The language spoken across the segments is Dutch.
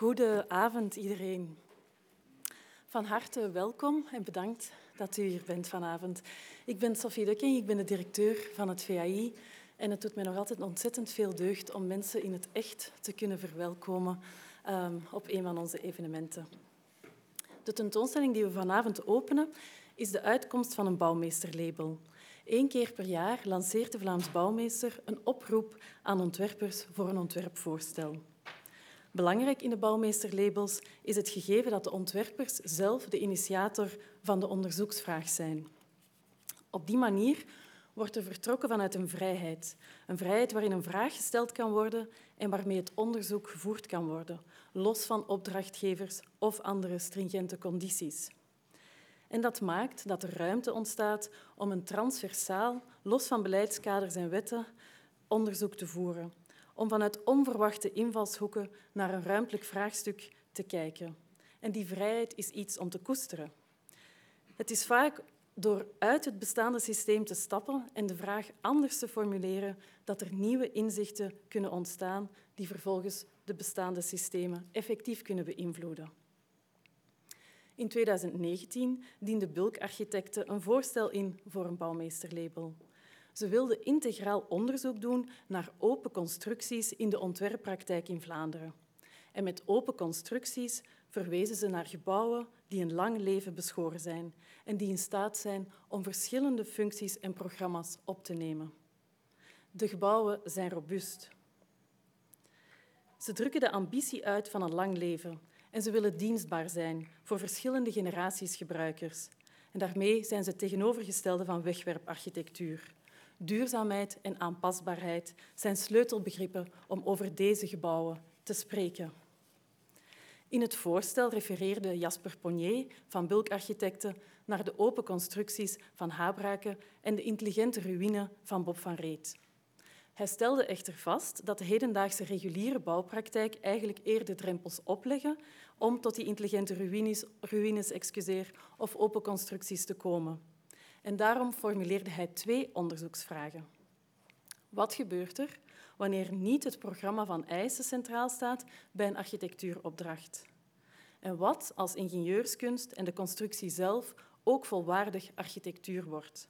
Goedenavond iedereen. Van harte welkom en bedankt dat u hier bent vanavond. Ik ben Sophie Dukking, ik ben de directeur van het VAI en het doet mij nog altijd ontzettend veel deugd om mensen in het echt te kunnen verwelkomen um, op een van onze evenementen. De tentoonstelling die we vanavond openen is de uitkomst van een bouwmeesterlabel. Eén keer per jaar lanceert de Vlaams Bouwmeester een oproep aan ontwerpers voor een ontwerpvoorstel. Belangrijk in de bouwmeesterlabels is het gegeven dat de ontwerpers zelf de initiator van de onderzoeksvraag zijn. Op die manier wordt er vertrokken vanuit een vrijheid. Een vrijheid waarin een vraag gesteld kan worden en waarmee het onderzoek gevoerd kan worden, los van opdrachtgevers of andere stringente condities. En dat maakt dat er ruimte ontstaat om een transversaal, los van beleidskaders en wetten, onderzoek te voeren. Om vanuit onverwachte invalshoeken naar een ruimtelijk vraagstuk te kijken. En die vrijheid is iets om te koesteren. Het is vaak door uit het bestaande systeem te stappen en de vraag anders te formuleren dat er nieuwe inzichten kunnen ontstaan die vervolgens de bestaande systemen effectief kunnen beïnvloeden. In 2019 diende Bulk Architecten een voorstel in voor een bouwmeesterlabel. Ze wilden integraal onderzoek doen naar open constructies in de ontwerppraktijk in Vlaanderen. En met open constructies verwezen ze naar gebouwen die een lang leven beschoren zijn en die in staat zijn om verschillende functies en programma's op te nemen. De gebouwen zijn robuust. Ze drukken de ambitie uit van een lang leven en ze willen dienstbaar zijn voor verschillende generaties gebruikers. En daarmee zijn ze tegenovergestelde van wegwerparchitectuur. Duurzaamheid en aanpasbaarheid zijn sleutelbegrippen om over deze gebouwen te spreken. In het voorstel refereerde Jasper Ponier van Bulkarchitecten naar de open constructies van Habraken en de intelligente ruïne van Bob van Reet. Hij stelde echter vast dat de hedendaagse reguliere bouwpraktijk eigenlijk eerder drempels opleggen om tot die intelligente ruïnes, ruïnes excuseer, of open constructies te komen. En daarom formuleerde hij twee onderzoeksvragen. Wat gebeurt er wanneer niet het programma van eisen centraal staat bij een architectuuropdracht? En wat als ingenieurskunst en de constructie zelf ook volwaardig architectuur wordt?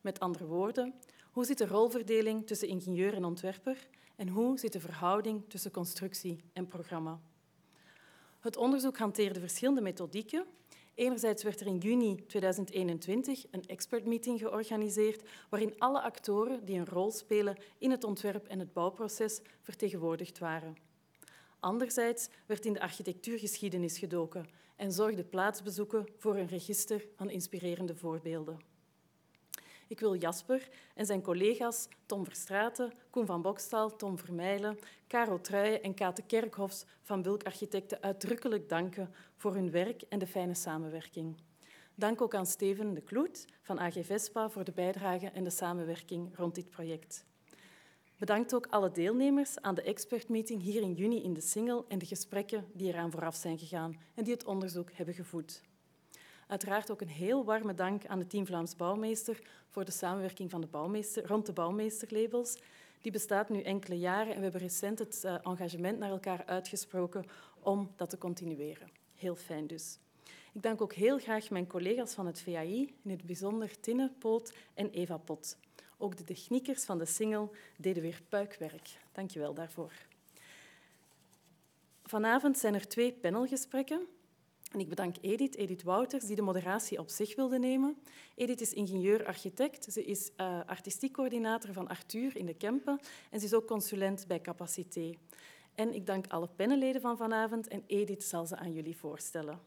Met andere woorden, hoe zit de rolverdeling tussen ingenieur en ontwerper en hoe zit de verhouding tussen constructie en programma? Het onderzoek hanteerde verschillende methodieken. Enerzijds werd er in juni 2021 een expertmeeting georganiseerd waarin alle actoren die een rol spelen in het ontwerp en het bouwproces vertegenwoordigd waren. Anderzijds werd in de architectuurgeschiedenis gedoken en zorgde plaatsbezoeken voor een register van inspirerende voorbeelden. Ik wil Jasper en zijn collega's Tom Verstraeten, Koen van Bokstal, Tom Vermeijlen, Karel Truijen en Kate Kerkhofs van Bulk Architecten uitdrukkelijk danken voor hun werk en de fijne samenwerking. Dank ook aan Steven de Kloet van AG Vespa voor de bijdrage en de samenwerking rond dit project. Bedankt ook alle deelnemers aan de expertmeeting hier in juni in de Singel en de gesprekken die eraan vooraf zijn gegaan en die het onderzoek hebben gevoed. Uiteraard ook een heel warme dank aan het team Vlaams Bouwmeester voor de samenwerking van de bouwmeester, rond de bouwmeesterlabels. Die bestaat nu enkele jaren en we hebben recent het eh, engagement naar elkaar uitgesproken om dat te continueren. Heel fijn dus. Ik dank ook heel graag mijn collega's van het VAI, in het bijzonder Tinne Poot en Eva Pot. Ook de techniekers van de single deden weer puikwerk. Dank je wel daarvoor. Vanavond zijn er twee panelgesprekken. En ik bedank Edith, Edith Wouters, die de moderatie op zich wilde nemen. Edith is ingenieur-architect. Ze is uh, artistiek coördinator van Arthur in de Kempen en ze is ook consulent bij Capacité. En ik dank alle panelleden van vanavond en Edith zal ze aan jullie voorstellen.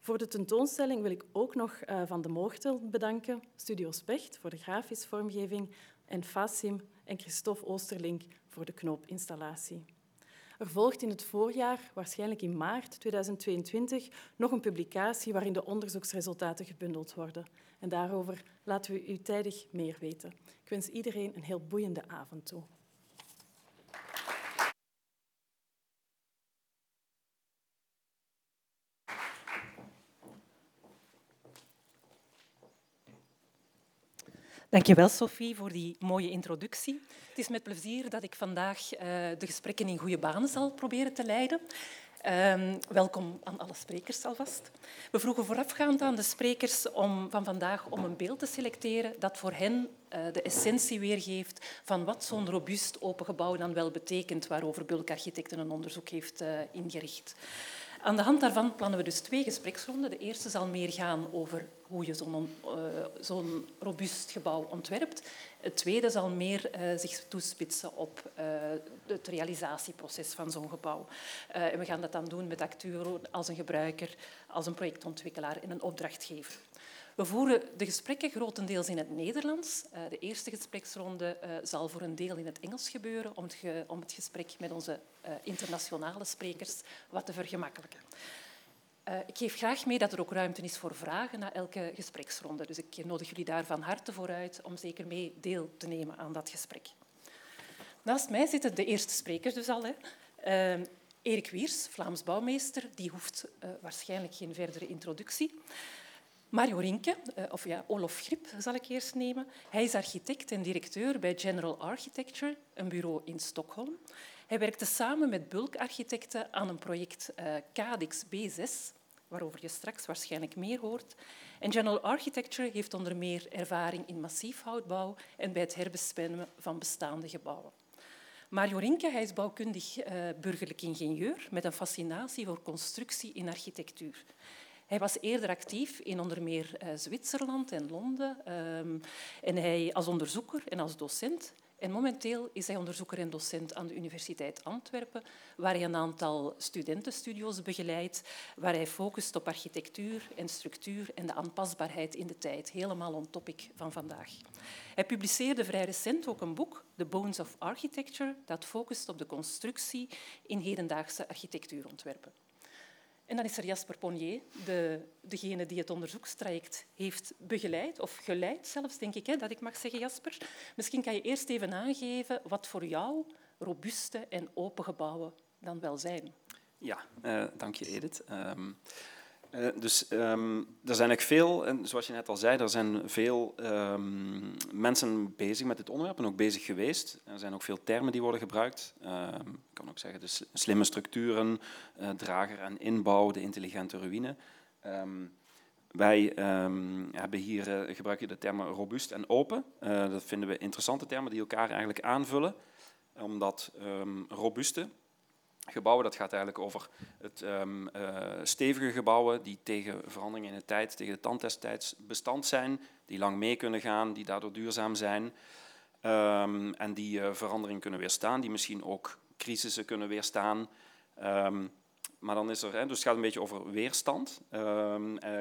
Voor de tentoonstelling wil ik ook nog uh, Van de Moortel bedanken, Studio Specht voor de grafische vormgeving en Fasim en Christophe Oosterlink voor de knoopinstallatie. Er volgt in het voorjaar, waarschijnlijk in maart 2022, nog een publicatie waarin de onderzoeksresultaten gebundeld worden. En daarover laten we u tijdig meer weten. Ik wens iedereen een heel boeiende avond toe. Dankjewel, Sophie, voor die mooie introductie. Het is met plezier dat ik vandaag uh, de gesprekken in goede banen zal proberen te leiden. Um, welkom aan alle sprekers alvast. We vroegen voorafgaand aan de sprekers om, van vandaag om een beeld te selecteren dat voor hen uh, de essentie weergeeft van wat zo'n robuust open gebouw dan wel betekent, waarover Bulk Architecten een onderzoek heeft uh, ingericht. Aan de hand daarvan plannen we dus twee gespreksronden. De eerste zal meer gaan over hoe je zo'n zo'n robuust gebouw ontwerpt. Het tweede zal meer uh, zich toespitsen op uh, het realisatieproces van zo'n gebouw. en we gaan dat dan doen met acteuren als een gebruiker, als een projectontwikkelaar en een opdrachtgever. We voeren de gesprekken grotendeels in het Nederlands. Uh, de eerste gespreksronde uh, zal voor een deel in het Engels gebeuren om het, gesprek met onze uh, internationale sprekers wat te vergemakkelijken. ik geef graag mee dat er ook ruimte is voor vragen na elke gespreksronde. Dus ik nodig jullie daar van harte voor uit om zeker mee deel te nemen aan dat gesprek. Naast mij zitten de eerste sprekers dus al. Hè. Erik Wiers, Vlaams bouwmeester, die hoeft waarschijnlijk geen verdere introductie. Mario Rinke, eh, of ja, Olof Grip zal ik eerst nemen. Hij is architect en directeur bij General Architecture, een bureau in Stockholm. Hij werkte samen met bulkarchitecten aan een project uh, CADIX B6, waarover je straks waarschijnlijk meer hoort. En General Architecture heeft onder meer ervaring in massiefhoutbouw en bij het herbestemmen van bestaande gebouwen. Mario Rinke hij is bouwkundig uh, burgerlijk ingenieur met een fascinatie voor constructie in architectuur. Hij was eerder actief in onder meer uh, Zwitserland en Londen. Um, en hij als onderzoeker en als docent. En momenteel is hij onderzoeker en docent aan de Universiteit Antwerpen, waar hij een aantal studentenstudio's begeleidt, waar hij focust op architectuur en structuur en de aanpasbaarheid in de tijd, helemaal on topic van vandaag. Hij publiceerde vrij recent ook een boek, The Bones of Architecture, dat focust op de constructie in hedendaagse architectuurontwerpen. En dan is er Jasper Ponnier, de, degene die het onderzoekstraject heeft begeleid, of geleid zelfs, denk ik, hè, dat ik mag zeggen, Jasper. Misschien kan je eerst even aangeven wat voor jou robuuste en open gebouwen dan wel zijn. Ja, uh, dank je Edith. Um, uh, dus um, er zijn eigenlijk veel, en zoals je net al zei, er zijn veel um, mensen bezig met dit onderwerp en ook bezig geweest. Er zijn ook veel termen die worden gebruikt. Uh, ik kan ook zeggen de slimme structuren, uh, drager en inbouw, de intelligente ruïne. Wij hebben hier, gebruiken de termen robuust en open. dat vinden we interessante termen die elkaar eigenlijk aanvullen. Omdat robuuste gebouwen. Dat gaat eigenlijk over het um, uh, stevige gebouwen die tegen veranderingen in de tijd, tegen de tandtesttijd bestand zijn, die lang mee kunnen gaan, die daardoor duurzaam zijn um, en die uh, verandering kunnen weerstaan, die misschien ook crisissen kunnen weerstaan. Um, maar dan is er, dus het gaat een beetje over weerstand uh,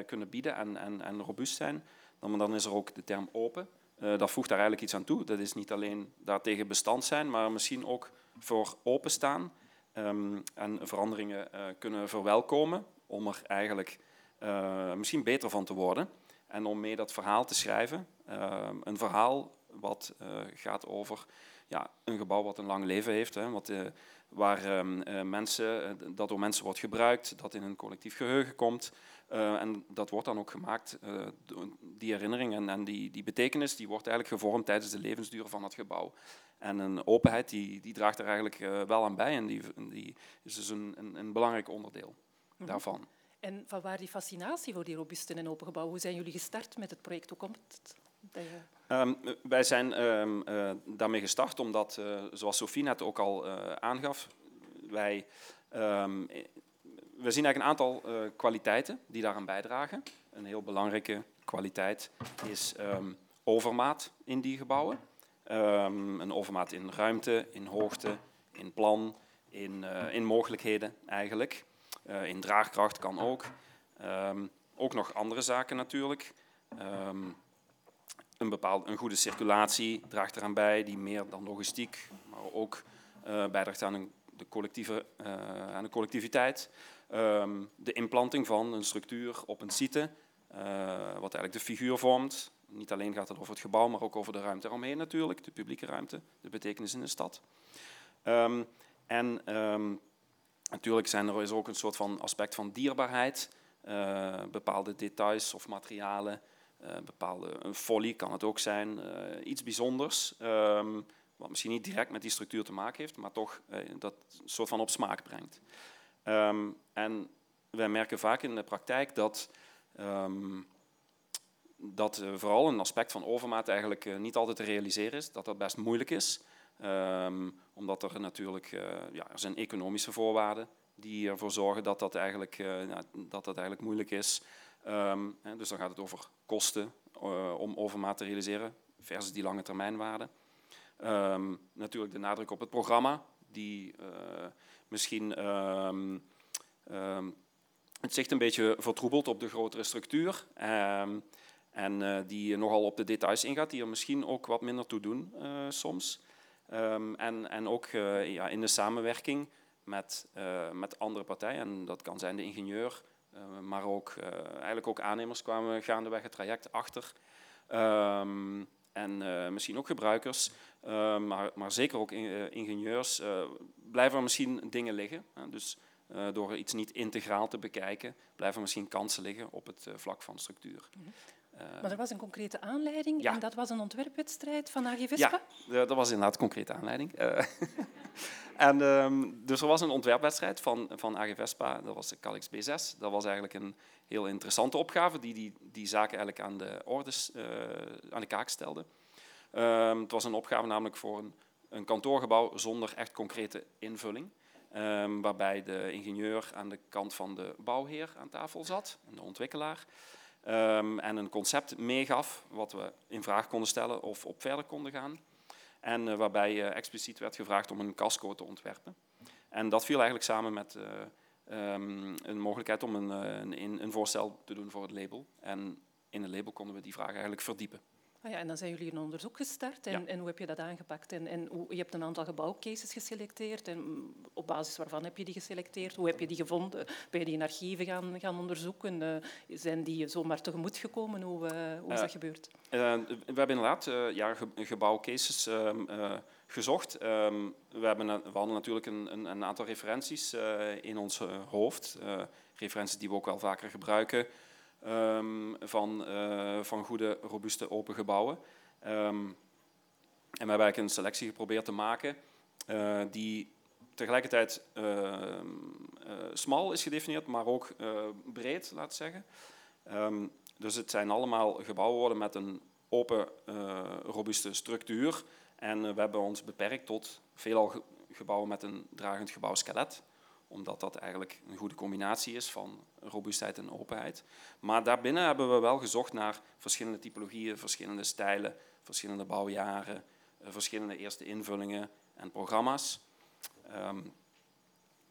kunnen bieden en, en, en robuust zijn. Dan, dan is er ook de term open. Dat voegt daar eigenlijk iets aan toe. Dat is niet alleen daartegen bestand zijn, maar misschien ook voor openstaan um, en veranderingen uh, kunnen verwelkomen om er eigenlijk uh, misschien beter van te worden en om mee dat verhaal te schrijven. Uh, een verhaal wat uh, gaat over ja, een gebouw wat een lang leven heeft, hè, wat, waar um, mensen, dat door mensen wordt gebruikt, dat in een collectief geheugen komt. en dat wordt dan ook gemaakt, die herinnering en, en die, die betekenis, die wordt eigenlijk gevormd tijdens de levensduur van het gebouw. En een openheid die, die draagt er eigenlijk uh, wel aan bij en die, die is dus een, een, een belangrijk onderdeel mm daarvan. En van waar die fascinatie voor die robuuste en open gebouwen? Hoe zijn jullie gestart met het project? Hoe komt het? Um, wij zijn um, uh, daarmee gestart omdat, uh, zoals Sofie net ook al aangaf, wij um, we zien eigenlijk een aantal kwaliteiten die daaraan bijdragen. Een heel belangrijke kwaliteit is overmaat in die gebouwen. Um, een overmaat in ruimte, in hoogte, in plan, in, uh, in mogelijkheden eigenlijk. Uh, in draagkracht kan ook. Um, ook nog andere zaken natuurlijk. Um, een, bepaald, een goede circulatie draagt eraan bij, die meer dan logistiek, maar ook uh, bijdraagt aan, een, de, collectieve, aan de collectiviteit. de implanting van een structuur op een site, wat eigenlijk de figuur vormt, niet alleen gaat het over het gebouw, maar ook over de ruimte eromheen natuurlijk, de publieke ruimte, de betekenis in de stad. Um, en um, natuurlijk zijn er, is er ook een soort van aspect van dierbaarheid, uh, bepaalde details of materialen, uh, bepaalde een folie kan het ook zijn, uh, iets bijzonders, um, wat misschien niet direct met die structuur te maken heeft, maar toch dat soort van op smaak brengt. Ehm, en wij merken vaak in de praktijk dat, dat uh, vooral een aspect van overmaat eigenlijk uh, niet altijd te realiseren is, dat dat best moeilijk is. Um, omdat er natuurlijk uh, ja, er zijn economische voorwaarden die ervoor zorgen dat dat eigenlijk, dat dat eigenlijk moeilijk is. dus dan gaat het over kosten om overmaat te realiseren versus die lange termijnwaarden. natuurlijk de nadruk op het programma, die misschien het zicht een beetje vertroebelt op de grotere structuur. En uh, die nogal op de details ingaat, die er misschien ook wat minder toe doen uh, soms. en, en ook uh, ja, in de samenwerking met, met andere partijen. En dat kan zijn de ingenieur, maar ook, eigenlijk ook aannemers kwamen gaandeweg het traject achter. en misschien ook gebruikers, maar, maar zeker ook ingenieurs blijven er misschien dingen liggen. Dus uh, door iets niet integraal te bekijken, blijven er misschien kansen liggen op het vlak van structuur. -hmm. Maar er was een concrete aanleiding ja. en dat was een ontwerpwedstrijd van AG Vespa? Ja, dat was inderdaad een concrete aanleiding. en, um, dus er was een ontwerpwedstrijd van, van AG Vespa, dat was de Calix B6. Dat was eigenlijk een heel interessante opgave die die, die zaken eigenlijk aan de, ordes, aan de kaak stelde. Um, het was een opgave namelijk voor een, een kantoorgebouw zonder echt concrete invulling. Um, waarbij de ingenieur aan de kant van de bouwheer aan tafel zat, en de ontwikkelaar, um, en een concept meegaf wat we in vraag konden stellen of op verder konden gaan. En uh, waarbij uh, expliciet werd gevraagd om een casco te ontwerpen. En dat viel eigenlijk samen met uh, um, een mogelijkheid om een, een, een voorstel te doen voor het label. En in het label konden we die vraag eigenlijk verdiepen. Ah ja, en dan zijn jullie een onderzoek gestart. En, ja. en hoe heb je dat aangepakt? En, en hoe, je hebt een aantal gebouwcases geselecteerd. En op basis waarvan heb je die geselecteerd? Hoe heb je die gevonden? Ben je die in archieven gaan, gaan onderzoeken? Uh, zijn die zomaar tegemoet gekomen? Hoe, uh, hoe is uh, dat gebeurd? we hebben inderdaad ja, ge gebouwcases ehm, gezocht. Um, we, hebben, we hadden natuurlijk een, een, een aantal referenties in ons hoofd. referenties die we ook wel vaker gebruiken. Um, van, uh, van goede, robuuste, open gebouwen. Um, en we hebben eigenlijk een selectie geprobeerd te maken uh, die tegelijkertijd uh, smal is gedefinieerd, maar ook breed, laat zeggen. Dus het zijn allemaal gebouwen met een open, robuuste structuur. En we hebben ons beperkt tot veelal gebouwen met een dragend gebouwskelet omdat dat eigenlijk een goede combinatie is van robuustheid en openheid. Maar daarbinnen hebben we wel gezocht naar verschillende typologieën, verschillende stijlen, verschillende bouwjaren, eh, verschillende eerste invullingen en programma's. Um,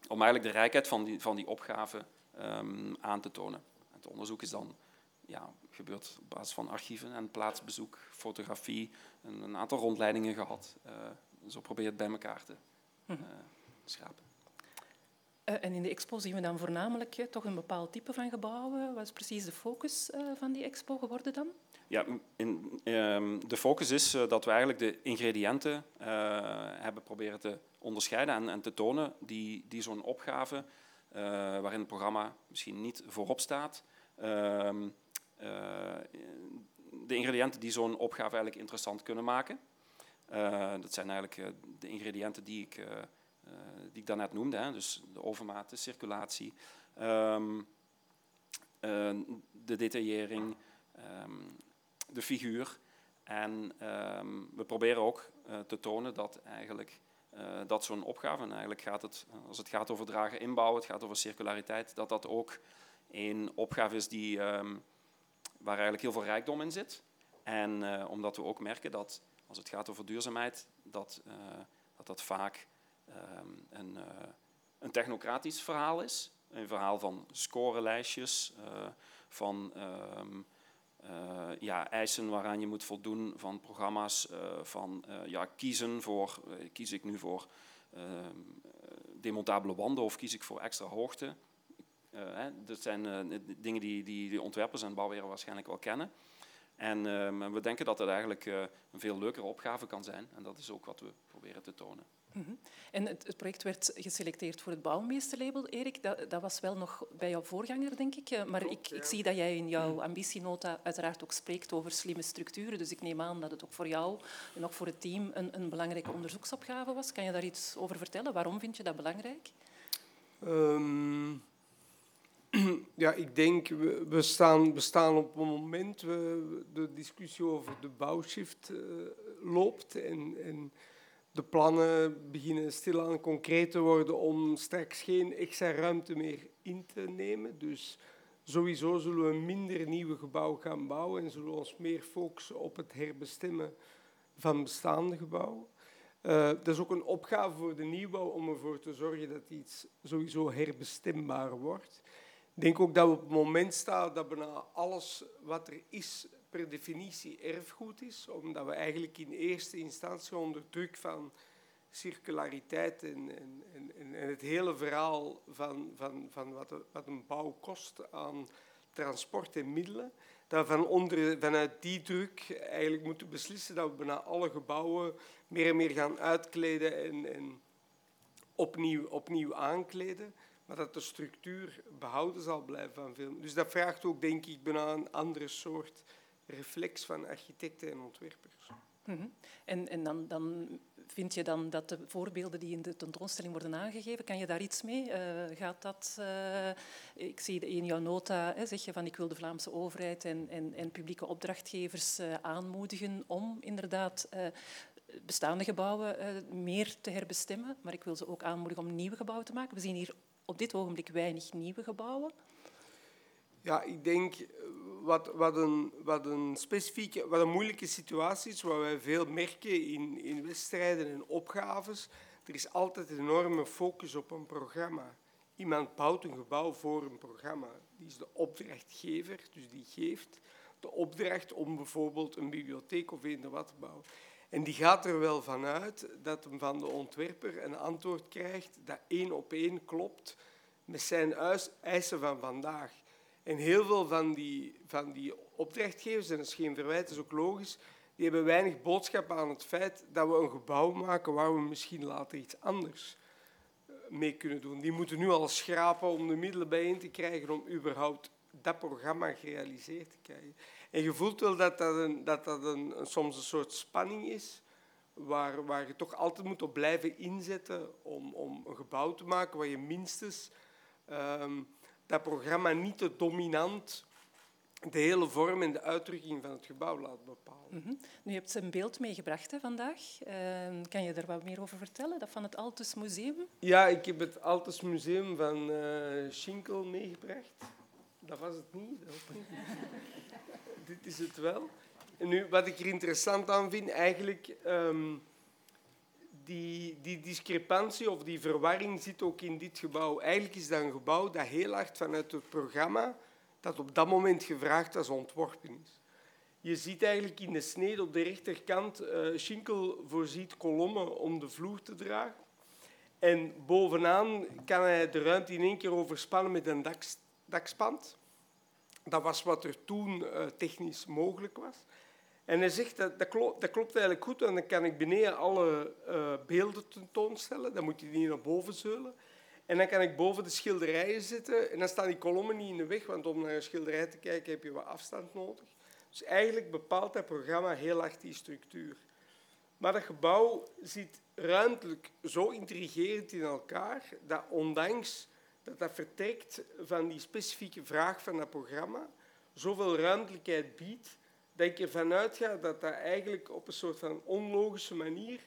om eigenlijk de rijkheid van die, van die opgave um, aan te tonen. Het onderzoek is dan ja, gebeurd op basis van archieven en plaatsbezoek, fotografie, een, een aantal rondleidingen gehad. Uh, zo probeer je het bij elkaar te uh, schrapen. Uh, en in de expo zien we dan voornamelijk toch een bepaald type van gebouwen. Wat is precies de focus uh, van die expo geworden dan? Ja, in, ehm, de focus is dat we eigenlijk de ingrediënten hebben proberen te onderscheiden en, en te tonen die, die zo'n opgave, waarin het programma misschien niet voorop staat, ehm, de ingrediënten die zo'n opgave eigenlijk interessant kunnen maken. dat zijn eigenlijk de ingrediënten die ik die ik daarnet noemde, hè, dus de overmaat, de circulatie, um, uh, de detaillering, um, de figuur. En um, we proberen ook uh, te tonen dat eigenlijk dat zo'n opgave, en eigenlijk gaat het, als het gaat over dragen inbouwen, het gaat over circulariteit, dat dat ook een opgave is die, waar eigenlijk heel veel rijkdom in zit. En omdat we ook merken dat als het gaat over duurzaamheid, dat dat, dat vaak Ehm, een, uh, een technocratisch verhaal is. Een verhaal van scorelijstjes, uh, van um, uh, ja, eisen waaraan je moet voldoen, van programma's, van ja, kiezen voor, kies ik nu voor ehm, demontabele wanden of kies ik voor extra hoogte. Hè, dat zijn dingen die, die de ontwerpers en bouwwerken waarschijnlijk wel kennen. En we denken dat dat eigenlijk een veel leukere opgave kan zijn. En dat is ook wat we proberen te tonen. Mm -hmm. En het, het, project werd geselecteerd voor het bouwmeesterlabel, Erik. Dat, dat, was wel nog bij jouw voorganger, denk ik. Eh, maar ik, ik, zie dat jij in jouw mhm. ambitienota uiteraard ook spreekt over slimme structuren. Dus ik neem aan dat het ook voor jou en ook voor het team een, een belangrijke onderzoeksopgave was. Kan je daar iets over vertellen? Waarom vind je dat belangrijk? Ehm, ja, ik denk, we, we, staan, we staan op een moment, we, de discussie over de bouwshift uh, loopt en, en de plannen beginnen stilaan concreet te worden om straks geen extra ruimte meer in te nemen. Dus sowieso zullen we minder nieuwe gebouwen gaan bouwen en zullen we ons meer focussen op het herbestemmen van bestaande gebouwen. Uh, dat is ook een opgave voor de nieuwbouw om ervoor te zorgen dat iets sowieso herbestembaar wordt. Ik denk ook dat we op het moment staan dat bijna alles wat er is per definitie erfgoed is, omdat we eigenlijk in eerste instantie onder druk van circulariteit en, en, en, en het hele verhaal van, van, van wat, wat een bouw kost aan transport en middelen, dat we van onder, vanuit die druk eigenlijk moeten beslissen dat we bijna alle gebouwen meer en meer gaan uitkleden en, en opnieuw, opnieuw aankleden, maar dat de structuur behouden zal blijven van veel. Dus dat vraagt ook, denk ik, bijna een andere soort reflex van architecten en ontwerpers. Mhm. En, en dan, dan, vind je dan dat de voorbeelden die in de tentoonstelling worden aangegeven, kan je daar iets mee? Uh, gaat dat, uh, ik zie in jouw nota, hè, zeg je van ik wil de Vlaamse overheid en, en, en publieke opdrachtgevers uh, aanmoedigen om inderdaad bestaande gebouwen meer te herbestemmen, maar ik wil ze ook aanmoedigen om nieuwe gebouwen te maken. We zien hier op dit ogenblik weinig nieuwe gebouwen. Ja, ik denk wat, wat, een, wat, een specifieke, wat een moeilijke situatie is, wat wij veel merken in, in wedstrijden en opgaves. Er is altijd een enorme focus op een programma. Iemand bouwt een gebouw voor een programma. Die is de opdrachtgever, dus die geeft de opdracht om bijvoorbeeld een bibliotheek of een wat te bouwen. En die gaat er wel vanuit dat hem van de ontwerper een antwoord krijgt dat één op één klopt met zijn eisen van vandaag. En heel veel van die, van die opdrachtgevers, en dat is geen verwijt, dat is ook logisch, die hebben weinig boodschap aan het feit dat we een gebouw maken waar we misschien later iets anders eh, mee kunnen doen. Die moeten nu al schrapen om de middelen bijeen te krijgen om überhaupt dat programma gerealiseerd te krijgen. En je voelt wel dat dat, een, dat, dat een, soms een soort spanning is, waar, waar je toch altijd moet op blijven inzetten om, om een gebouw te maken waar je minstens um, dat programma niet te dominant de hele vorm en de uitdrukking van het gebouw laat bepalen. Mm -hmm. Nu, je hebt een beeld meegebracht hè, vandaag. Uh, kan je daar wat meer over vertellen, dat van het Altus Museum? Ja, ik heb het Altus Museum van uh, Schinkel meegebracht. Dat was het niet. Dit is het wel. En nu, wat ik er interessant aan vind, eigenlijk... Um, die, die discrepantie of die verwarring zit ook in dit gebouw. Eigenlijk is dat een gebouw dat heel hard vanuit het programma dat op dat moment gevraagd was ontworpen is. Je ziet eigenlijk in de snede op de rechterkant, uh, Schinkel voorziet kolommen om de vloer te dragen. En bovenaan kan hij de ruimte in één keer overspannen met een dakspand. Dat was wat er toen uh, technisch mogelijk was. En hij zegt, dat, dat, klopt, dat klopt eigenlijk goed, want dan kan ik beneden alle uh, beelden tentoonstellen. Dan moet je die naar boven zeulen. En dan kan ik boven de schilderijen zitten. En dan staan die kolommen niet in de weg, want om naar een schilderij te kijken heb je wat afstand nodig. Dus eigenlijk bepaalt dat programma heel hard die structuur. Maar dat gebouw zit ruimtelijk zo intrigerend in elkaar, dat ondanks dat dat vertrekt van die specifieke vraag van dat programma, zoveel ruimtelijkheid biedt dat ik ervan uitga dat dat eigenlijk op een soort van onlogische manier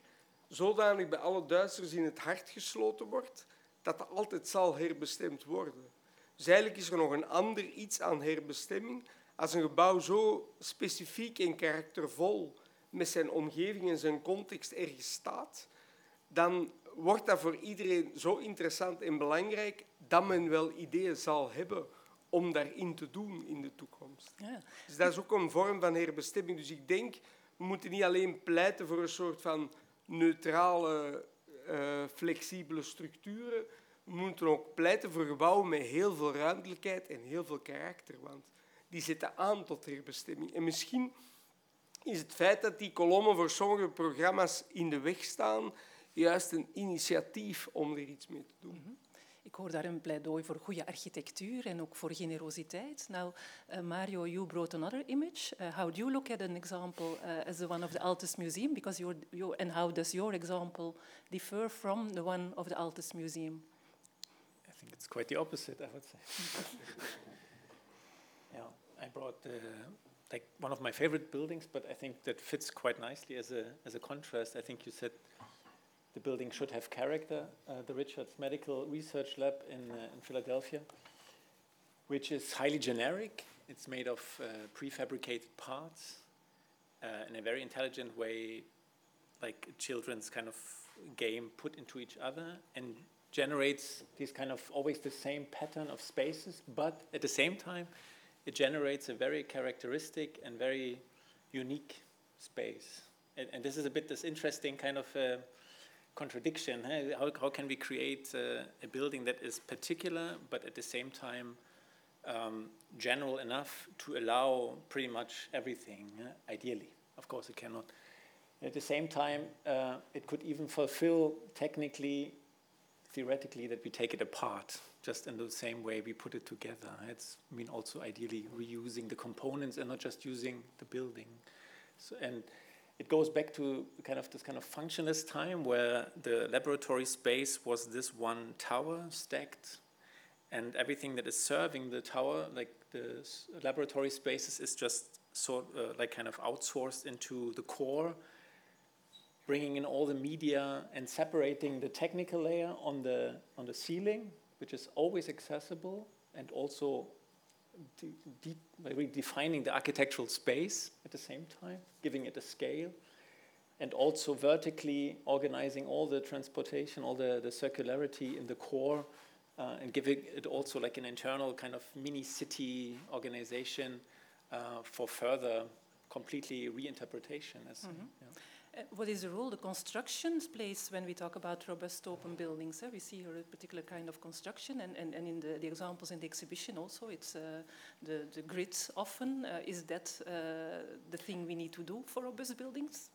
zodanig bij alle Duitsers in het hart gesloten wordt, dat dat altijd zal herbestemd worden. Dus eigenlijk is er nog een ander iets aan herbestemming. Als een gebouw zo specifiek en karaktervol met zijn omgeving en zijn context ergens staat, dan wordt dat voor iedereen zo interessant en belangrijk dat men wel ideeën zal hebben om daarin te doen in de toekomst. Ja. Dus dat is ook een vorm van herbestemming. Dus ik denk, we moeten niet alleen pleiten voor een soort van neutrale, uh, flexibele structuren. We moeten ook pleiten voor gebouwen met heel veel ruimtelijkheid en heel veel karakter. Want die zitten aan tot herbestemming. En misschien is het feit dat die kolommen voor sommige programma's in de weg staan, juist een initiatief om er iets mee te doen. Mm -hmm. Ik hoor daar een pleidooi voor goede architectuur en ook voor generositeit. Now, uh, Mario, you brought another image. Uh, how do you look at an example uh, as the one of the Altus Museum? Because you're, you and how does your example differ from the one of the Altus Museum? I think it's quite the opposite, I would say. yeah, I brought uh, like one of my favorite buildings, but I think that fits quite nicely as a as a contrast. I think you said the building should have character. Uh, the Richards Medical Research Lab in uh, in Philadelphia, which is highly generic. It's made of uh, prefabricated parts uh, in a very intelligent way, like children's kind of game put into each other and generates these kind of always the same pattern of spaces, but at the same time, it generates a very characteristic and very unique space. And, and this is a bit this interesting kind of uh, contradiction. How, how can we create uh, a building that is particular, but at the same time um, general enough to allow pretty much everything, ideally? Of course, it cannot. At the same time, uh, it could even fulfill technically theoretically that we take it apart just in the same way we put it together. It's I mean also ideally reusing the components and not just using the building. So, and it goes back to kind of this kind of functionalist time where the laboratory space was this one tower stacked, and everything that is serving the tower, like the laboratory spaces, is just sort uh, like kind of outsourced into the core bringing in all the media and separating the technical layer on the, on the ceiling, which is always accessible, and also de de defining the architectural space at the same time, giving it a scale, and also vertically organizing all the transportation, all the, the circularity in the core, uh, and giving it also like an internal kind of mini city organization uh, for further completely reinterpretation. As, mm -hmm. yeah. Uh, what is the role the construction plays when we talk about robust open buildings? Eh? We see here a particular kind of construction, and, and, and in the, the examples in the exhibition also, it's uh, the, the grids often. Uh, is that uh, the thing we need to do for robust buildings?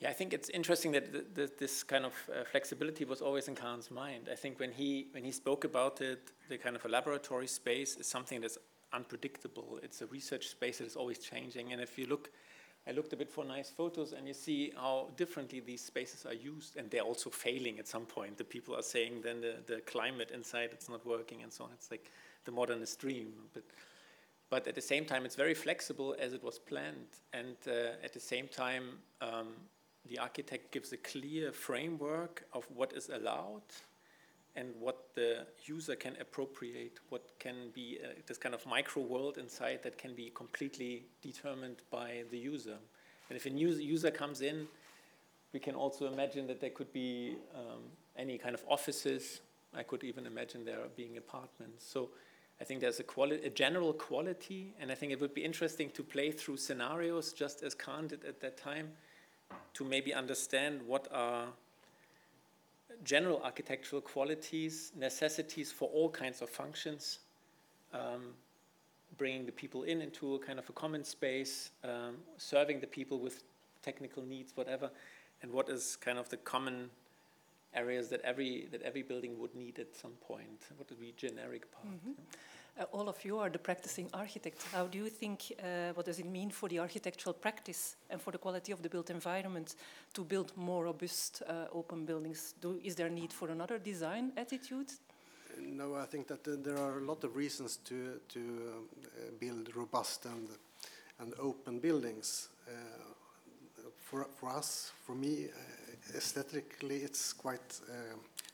Yeah, I think it's interesting that this kind of flexibility was always in Kahn's mind. I think when he, when he spoke about it, the kind of a laboratory space is something that's unpredictable. It's a research space that is always changing, and if you look I looked a bit for nice photos, and you see how differently these spaces are used, and they're also failing at some point. The people are saying then the, the climate inside it's not working, and so on. It's like the modernist dream, but but at the same time, it's very flexible as it was planned, and uh, at the same time, um, the architect gives a clear framework of what is allowed and what the user can appropriate, what can be uh, this kind of micro world inside that can be completely determined by the user. And if a new user comes in, we can also imagine that there could be um, any kind of offices. I could even imagine there being apartments. So I think there's a, quali- a general quality, and I think it would be interesting to play through scenarios just as Kahn did at that time to maybe understand what are general architectural qualities, necessities for all kinds of functions, um, bringing the people in into a kind of a common space, um, serving the people with technical needs, whatever, and what is kind of the common areas that every that every building would need at some point. What would be generic part? Mm -hmm. Uh, all of you are the practicing architects. How do you think, uh, what does it mean for the architectural practice and for the quality of the built environment to build more robust uh, open buildings? Do, is there need for another design attitude? No, I think that there are a lot of reasons to, to uh, build robust and, and open buildings. Uh, for, for us, for me, uh, aesthetically, it's quite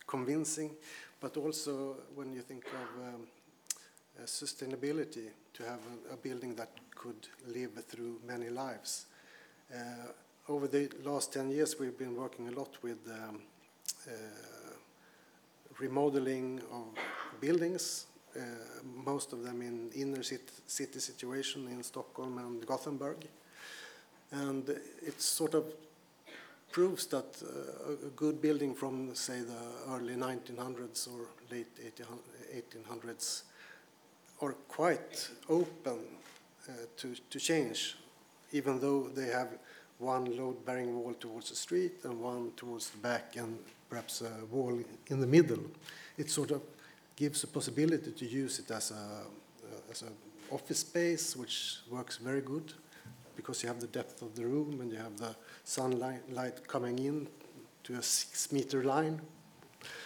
convincing, but also when you think of um, uh, sustainability to have a, a, building that could live through many lives. Uh, over the last 10 years, we've been working a lot with um, uh, remodeling of buildings, uh, most of them in inner city, city situation in Stockholm and Gothenburg. And it sort of proves that uh, a good building from, say, the early 1900s or late 1800s are quite open uh, to, to change, even though they have one load-bearing wall towards the street and one towards the back and perhaps a wall in the middle. It sort of gives a possibility to use it as a uh, as an office space, which works very good because you have the depth of the room and you have the sunlight light coming in to a six-meter line.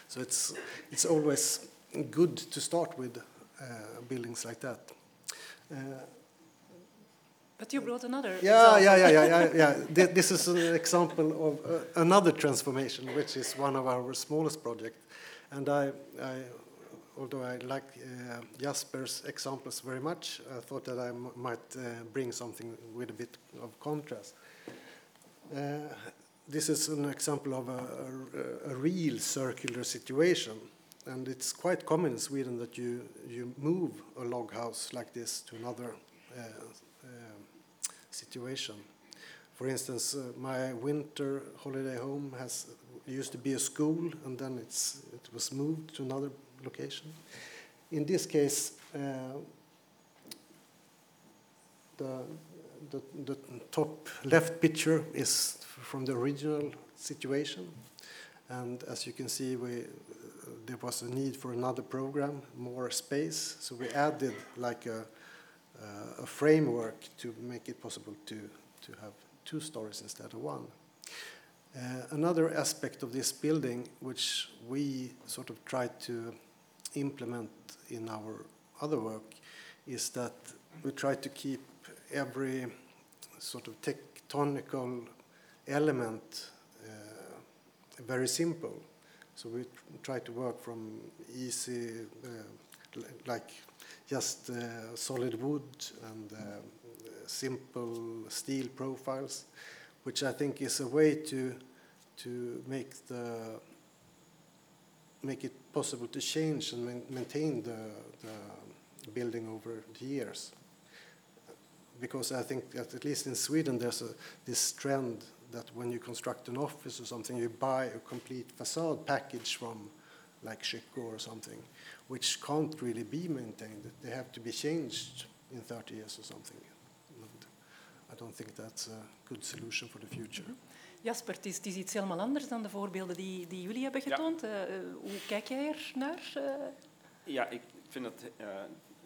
So it's, it's always good to start with buildings like that. Uh, But you brought another. yeah, yeah, yeah, yeah, yeah, yeah. Th- This is an example of uh, another transformation, which is one of our smallest projects. And I, I although I like uh, Jasper's examples very much, I thought that I might uh, bring something with a bit of contrast. Uh, this is an example of a, a, a real circular situation. And it's quite common in Sweden that you, you move a log house like this to another uh, um, situation. For instance, uh, my winter holiday home has used to be a school, and then it's, it was moved to another location. In this case, uh, the, the, the top left picture is from the original situation, and as you can see, we, uh, there was a need for another program, more space, so we added like a, uh, a framework to make it possible to, to have two stories instead of one. Uh, another aspect of this building, which we sort of try to implement in our other work, is that we try to keep every sort of tectonical element uh, very simple. So we tr- try to work from easy, uh, like just uh, solid wood and uh, simple steel profiles, which I think is a way to to make the make it possible to change and maintain the, the building over the years. Because I think that at least in Sweden there's a, this trend that when you construct an office or something, you buy a complete facade package from like Chico or something, which can't really be maintained. They have to be changed in 30 years or something. And I don't think that's a good solution for the future. Jasper, het is, het is iets helemaal anders dan de voorbeelden die, die jullie hebben getoond. Eh, eh, hoe kijk jij er naar? eh? Ja, ik vind dat. Uh,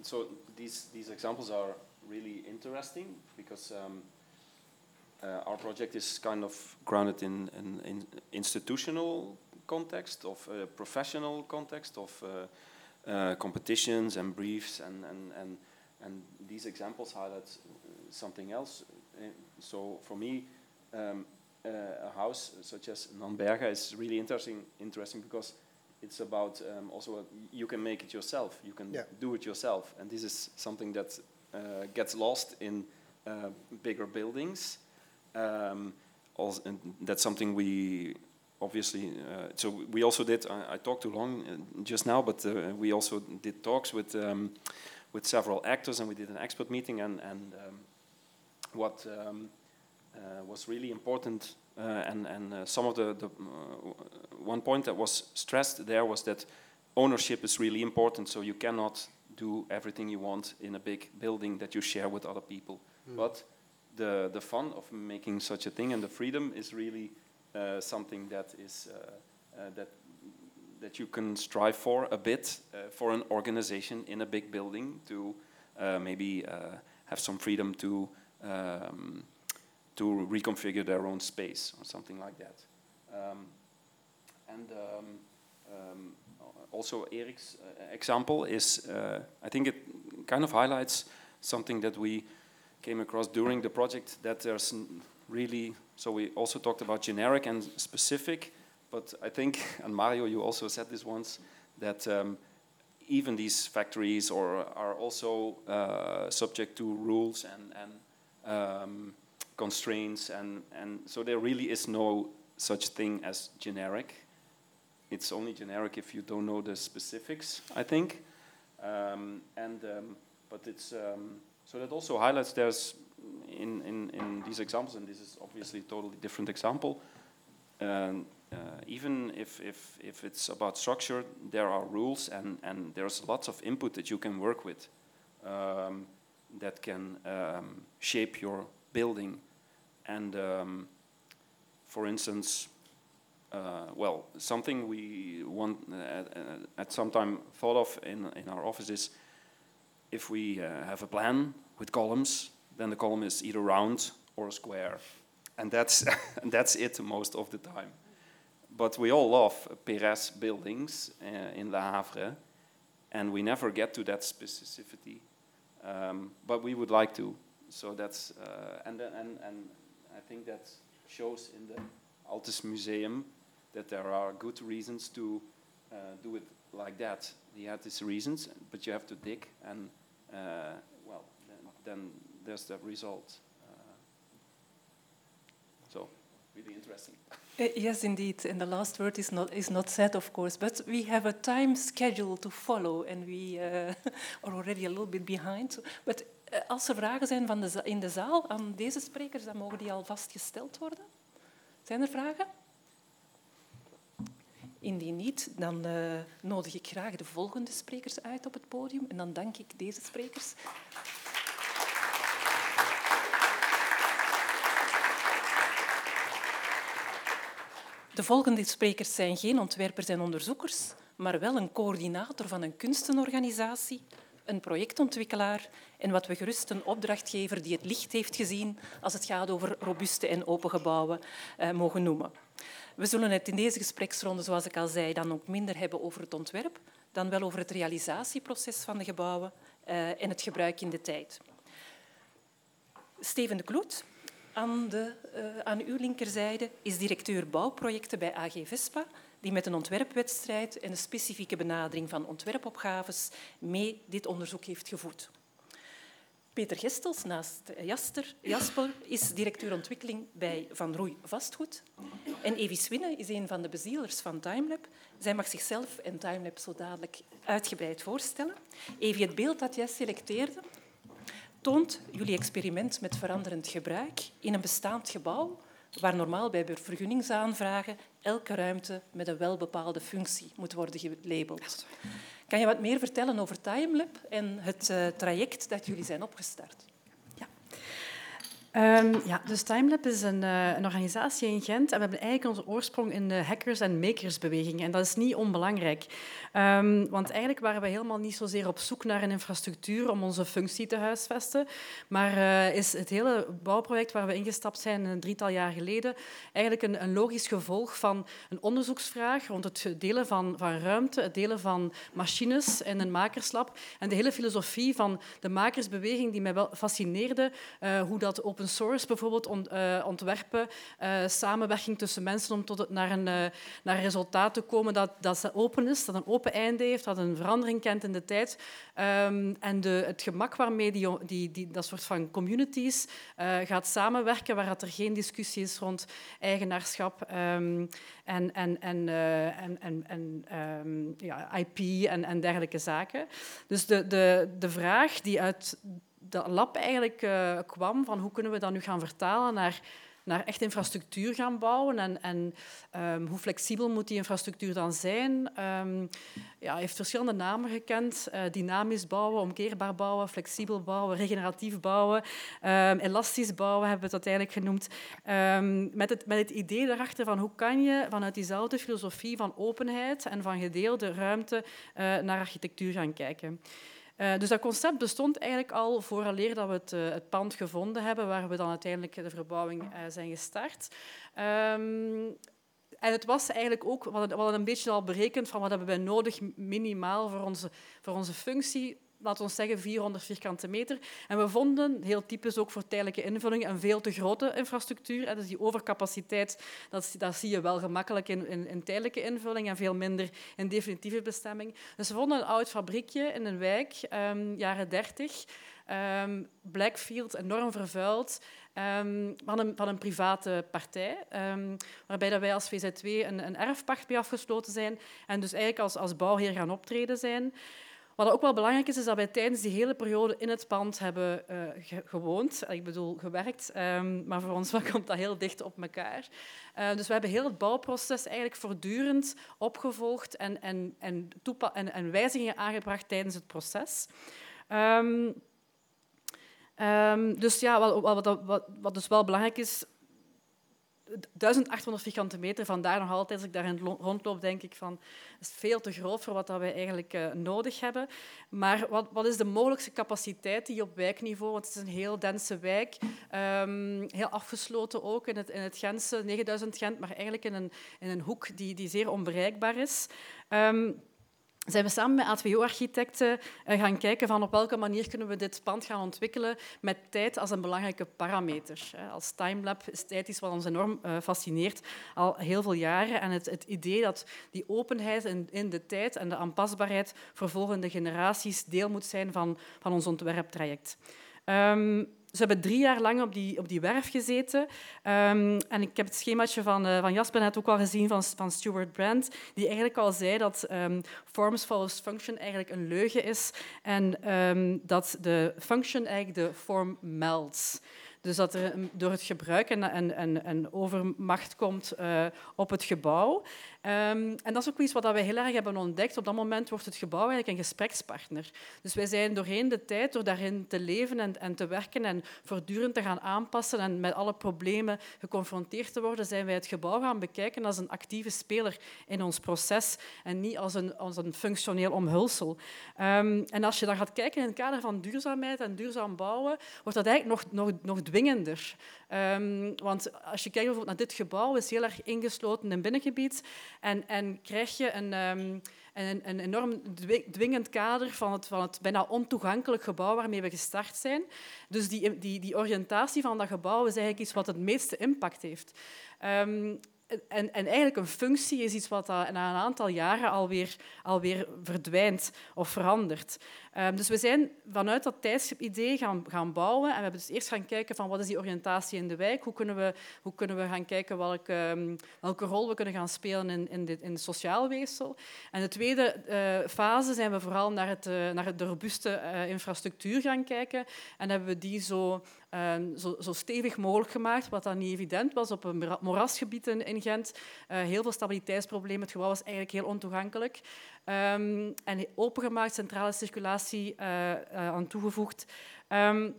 so these these examples are really interesting because um, uh, our project is kind of grounded in an in institutional context, of a professional context, of uh, uh, competitions and briefs, and and and and these examples highlight something else. Uh, So for me. Um, uh, a house such as Nanberga is really interesting, interesting because it's about um, also you can make it yourself. You can Yeah. do it yourself, and this is something that uh, gets lost in uh, bigger buildings. Um, also, and that's something we obviously. Uh, so we also did. I, I talked too long uh, just now, but uh, we also did talks with um, with several actors, and we did an expert meeting, and and um, what. Um, uh, was really important, uh, and and uh, some of the, the uh, one point that was stressed there was that ownership is really important. So you cannot do everything you want in a big building that you share with other people. But the the fun of making such a thing and the freedom is really uh, something that is uh, uh, that that you can strive for a bit uh, for an organization in a big building to uh, maybe have some freedom to. Um, to reconfigure their own space or something like that. Um, and um, um, also Eric's example is, I think it kind of highlights something that we came across during the project that there's really, so we also talked about generic and specific, but I think, and Mario, you also said this once, that um, even these factories or are also uh, subject to rules and, and um, constraints, and, and so there really is no such thing as generic. It's only generic if you don't know the specifics, I think. Um, and um, but it's um, so that also highlights there's in, in, in these examples, and this is obviously a totally different example. Um, uh, even if, if, if it's about structure, there are rules and, and there's lots of input that you can work with um, that can um, shape your building. And um, for instance, uh, well, something we want uh, at, at some time thought of in, in our office is if we uh, have a plan with columns, then the column is either round or square. And that's, that's it most of the time. but we all love Perez buildings uh, in Le Havre, and we never get to that specificity. Um, but we would like to. So that's uh, and, and and I think that shows in the Altus Museum that there are good reasons to uh, do it like that. He had his reasons, but you have to dig, and uh, well, then, then, there's the result. Uh, so, really interesting. Uh, yes, indeed. And the last word is not, is not said, of course, but we have a time schedule to follow and we uh, are already a little bit behind. But uh, als er vragen zijn van de in de zaal aan deze sprekers, dan mogen die al vastgesteld worden. Zijn er vragen? Indien niet, dan uh, nodig ik graag de volgende sprekers uit op het podium en dan dank ik deze sprekers. De volgende sprekers zijn geen ontwerpers en onderzoekers, maar wel een coördinator van een kunstenorganisatie, een projectontwikkelaar en wat we gerust een opdrachtgever die het licht heeft gezien als het gaat over robuuste en open gebouwen eh, mogen noemen. We zullen het in deze gespreksronde, zoals ik al zei, dan ook minder hebben over het ontwerp, dan wel over het realisatieproces van de gebouwen uh, en het gebruik in de tijd. Steven de Kloet, aan, de, uh, aan uw linkerzijde, is directeur bouwprojecten bij AG Vespa, die met een ontwerpwedstrijd en een specifieke benadering van ontwerpopgaves mee dit onderzoek heeft gevoed. Peter Gestels, naast Jasper, Jasper, is directeur ontwikkeling bij Van Roei Vastgoed. En Evi Swinne is een van de bezielers van Timelab. Zij mag zichzelf en Timelab zo dadelijk uitgebreid voorstellen. Evi, het beeld dat jij selecteerde toont jullie experiment met veranderend gebruik in een bestaand gebouw waar normaal bij vergunningsaanvragen elke ruimte met een welbepaalde functie moet worden gelabeld. Kan je wat meer vertellen over TimeLab en het uh, traject dat jullie zijn opgestart? Um, ja, dus TimeLab is een, uh, een, organisatie in Gent en we hebben eigenlijk onze oorsprong in de hackers- en makersbeweging. En dat is niet onbelangrijk. Um, want eigenlijk waren we helemaal niet zozeer op zoek naar een infrastructuur om onze functie te huisvesten. Maar uh, is het hele bouwproject waar we ingestapt zijn een drietal jaar geleden eigenlijk een, een, logisch gevolg van een onderzoeksvraag rond het delen van, van ruimte, het delen van machines in een makerslab en de hele filosofie van de makersbeweging die mij wel fascineerde, uh, hoe dat open source bijvoorbeeld uh, ontwerpen, uh, samenwerking tussen mensen om tot het, naar, een, uh, naar resultaat te komen dat, dat open is, dat een open einde heeft, dat een verandering kent in de tijd. Um, en de, het gemak waarmee die, die, die, dat soort van communities gaat samenwerken, waar dat er geen discussie is rond eigenaarschap um, en, en, en, en, en, en um, ja, IP en, en dergelijke zaken. Dus de, de, de vraag die uit dat lab eigenlijk uh, kwam van hoe kunnen we dat nu gaan vertalen naar, naar echt infrastructuur gaan bouwen en, en um, hoe flexibel moet die infrastructuur dan zijn. Um, ja, heeft verschillende namen gekend. Uh, dynamisch bouwen, omkeerbaar bouwen, flexibel bouwen, regeneratief bouwen, um, elastisch bouwen hebben we het uiteindelijk genoemd. met, het, met het idee daarachter van hoe kan je vanuit diezelfde filosofie van openheid en van gedeelde ruimte uh, naar architectuur gaan kijken. Uh, dus dat concept bestond eigenlijk al vooraleer dat we het, uh, het, pand gevonden hebben, waar we dan uiteindelijk de verbouwing uh, zijn gestart. Um, en het was eigenlijk ook, we hadden een beetje al berekend van wat hebben wij nodig minimaal voor onze, voor onze functie laten we zeggen, 400 vierkante meter. En we vonden, heel typisch ook voor tijdelijke invulling, een veel te grote infrastructuur. Dus die overcapaciteit, dat, dat zie je wel gemakkelijk in, in, in, tijdelijke invulling en veel minder in definitieve bestemming. Dus we vonden een oud fabriekje in een wijk, um, jaren 30. Um, Blackfield, enorm vervuild, um, van, een, van een private partij, waarbij dat wij als VZW een, een erfpacht bij afgesloten zijn en dus eigenlijk als, als bouwheer gaan optreden zijn. Wat ook wel belangrijk is, is dat wij tijdens die hele periode in het pand hebben uh, gewoond. Ik bedoel, gewerkt. Um, maar voor ons komt dat heel dicht op elkaar. Uh, dus we hebben heel het bouwproces eigenlijk voortdurend opgevolgd en, en, en, en, en wijzigingen aangebracht tijdens het proces. Um, um, dus ja, wat, wat, wat, wat dus wel belangrijk is, 1800 vierkante meter, vandaar nog altijd, als ik daarin rondloop, denk ik van, is veel te groot voor wat wij eigenlijk uh, nodig hebben. Maar wat, wat, is de mogelijkste capaciteit die op wijkniveau, want het is een heel dense wijk, um, heel afgesloten ook in het, in het Gentse, 9000 Gent, maar eigenlijk in een, in een hoek die, die zeer onbereikbaar is. Um, zijn we samen met ATWO-architecten eh, gaan kijken van op welke manier kunnen we dit pand gaan ontwikkelen met tijd als een belangrijke parameter. Als timelab is tijd iets wat ons enorm eh, fascineert al heel veel jaren. En het, het idee dat die openheid in, in, de tijd en de aanpasbaarheid voor volgende generaties deel moet zijn van, van ons ontwerptraject. Um, ze hebben drie jaar lang op die, op die werf gezeten. Um, en ik heb het schemaatje van, uh, van Jasper net ook al gezien, van, van Stuart Brand, die eigenlijk al zei dat um, forms follows function eigenlijk een leugen is en um, dat de function eigenlijk de form melds. Dus dat er door het gebruik een, een, overmacht komt uh, op het gebouw. Um, en dat is ook iets wat wij heel erg hebben ontdekt. Op dat moment wordt het gebouw eigenlijk een gesprekspartner. Dus wij zijn doorheen de tijd, door daarin te leven en, en te werken en voortdurend te gaan aanpassen en met alle problemen geconfronteerd te worden, zijn wij het gebouw gaan bekijken als een actieve speler in ons proces en niet als een, een functioneel omhulsel. Um, en als je dan gaat kijken in het kader van duurzaamheid en duurzaam bouwen, wordt dat eigenlijk nog, nog, nog dwingender. Um, want als je kijkt bijvoorbeeld naar dit gebouw, is heel erg ingesloten in binnengebied. En, en krijg je een, um, een, een, enorm dwingend kader van het, van het bijna ontoegankelijk gebouw waarmee we gestart zijn. Dus die, die, die oriëntatie van dat gebouw is eigenlijk iets wat het meeste impact heeft. Um, en, en, eigenlijk een functie is iets wat na een aantal jaren alweer, alweer verdwijnt of verandert. Um, dus we zijn vanuit dat tijdschip-idee gaan, gaan bouwen. En we hebben dus eerst gaan kijken van wat is die oriëntatie in de wijk? Hoe kunnen we, hoe kunnen we gaan kijken welke, um, welke rol we kunnen gaan spelen in, in, dit, in het sociaal weefsel? En de tweede uh, fase zijn we vooral naar, het, uh, naar de robuuste uh, infrastructuur gaan kijken. En hebben we die zo, zo, zo, stevig mogelijk gemaakt, wat dan niet evident was op een moerasgebied in, Gent. heel veel stabiliteitsproblemen. Het gebouw was eigenlijk heel ontoegankelijk. Um, en opengemaakt, centrale circulatie uh, uh, aan toegevoegd. Um,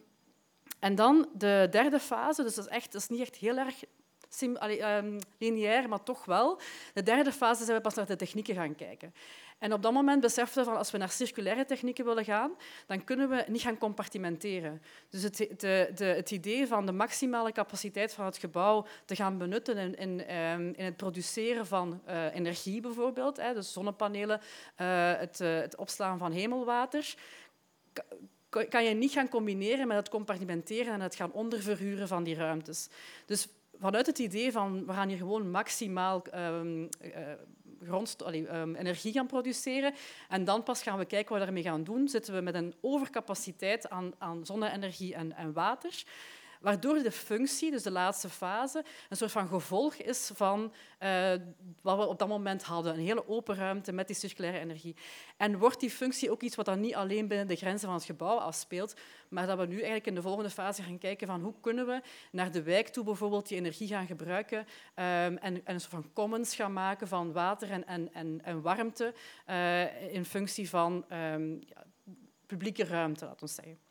en dan de derde fase, dus dat is, echt, dat is niet echt heel erg sim, um, lineair, maar toch wel. De derde fase zijn we pas naar de technieken gaan kijken. En op dat moment beseften we van als we naar circulaire technieken willen gaan, dan kunnen we niet gaan compartimenteren. Dus het, de, de, het idee van de maximale capaciteit van het gebouw te gaan benutten in, in, ehm, in het produceren van uh, energie bijvoorbeeld, hè, dus zonnepanelen, uh, het, uh, het opslaan van hemelwater, kan je niet gaan combineren met het compartimenteren en het gaan onderverhuren van die ruimtes. Dus vanuit het idee van we gaan hier gewoon maximaal um, energie gaan produceren. En dan pas gaan we kijken wat we daarmee gaan doen. Zitten we met een overcapaciteit aan, aan zonne-energie en, en water waardoor de functie, dus de laatste fase, een soort van gevolg is van uh, wat we op dat moment hadden. Een hele open ruimte met die circulaire energie. En wordt die functie ook iets wat dan niet alleen binnen de grenzen van het gebouw afspeelt, maar dat we nu eigenlijk in de volgende fase gaan kijken van hoe kunnen we naar de wijk toe bijvoorbeeld die energie gaan gebruiken um, en, en, een soort van commons gaan maken van water en, en, en, warmte uh, in functie van ja, publieke ruimte, laten we zeggen.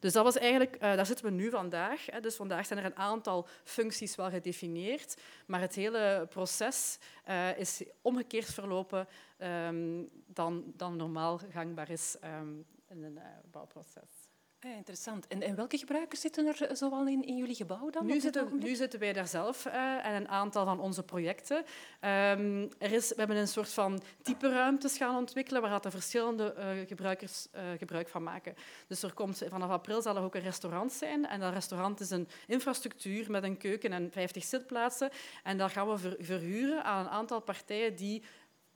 Dus dat was eigenlijk, uh, daar zitten we nu vandaag. Hè. Dus vandaag zijn er een aantal functies wel gedefinieerd, maar het hele proces uh, is omgekeerd verlopen um, dan, dan normaal gangbaar is um, in een uh, bouwproces. Interessant. En, en, welke gebruikers zitten er zoal in, in jullie gebouw dan? Nu zitten, nu zitten wij daar zelf uh, en een aantal van onze projecten. Um, er is, we hebben een soort van type ruimtes gaan ontwikkelen waar er verschillende uh, gebruikers uh, gebruik van maken. Dus er komt, vanaf april zal er ook een restaurant zijn. En dat restaurant is een infrastructuur met een keuken en 50 zitplaatsen. En daar gaan we ver, verhuren aan een aantal partijen die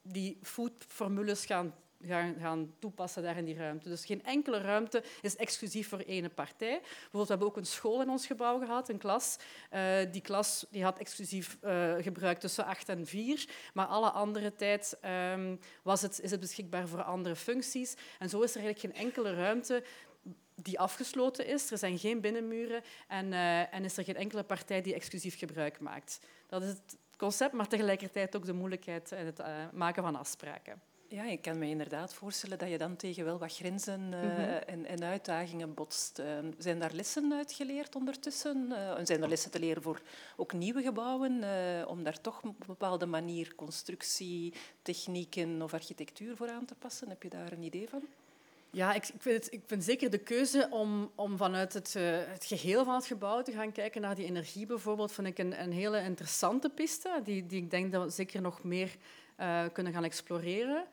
die foodformules gaan gaan, gaan toepassen daar in die ruimte. Dus geen enkele ruimte is exclusief voor één partij. Bijvoorbeeld, we hebben ook een school in ons gebouw gehad, een klas. Uh, die klas die had exclusief uh, gebruik tussen acht en vier, maar alle andere tijd um, was het, is het beschikbaar voor andere functies. En zo is er eigenlijk geen enkele ruimte die afgesloten is. Er zijn geen binnenmuren en, uh, en is er geen enkele partij die exclusief gebruik maakt. Dat is het concept, maar tegelijkertijd ook de moeilijkheid in het maken van afspraken. Ja, ik kan me inderdaad voorstellen dat je dan tegen wel wat grenzen uh, en, en, uitdagingen botst. Uh, zijn daar lessen uitgeleerd ondertussen? Uh, zijn er lessen te leren voor ook nieuwe gebouwen, om daar toch op een bepaalde manier constructie, technieken of architectuur voor aan te passen? Heb je daar een idee van? Ja, ik, ik, vind het, ik vind zeker de keuze om, om vanuit het, uh, het geheel van het gebouw te gaan kijken naar die energie bijvoorbeeld, vind ik een, een hele interessante piste, die, die ik denk dat we zeker nog meer uh, kunnen gaan exploreren.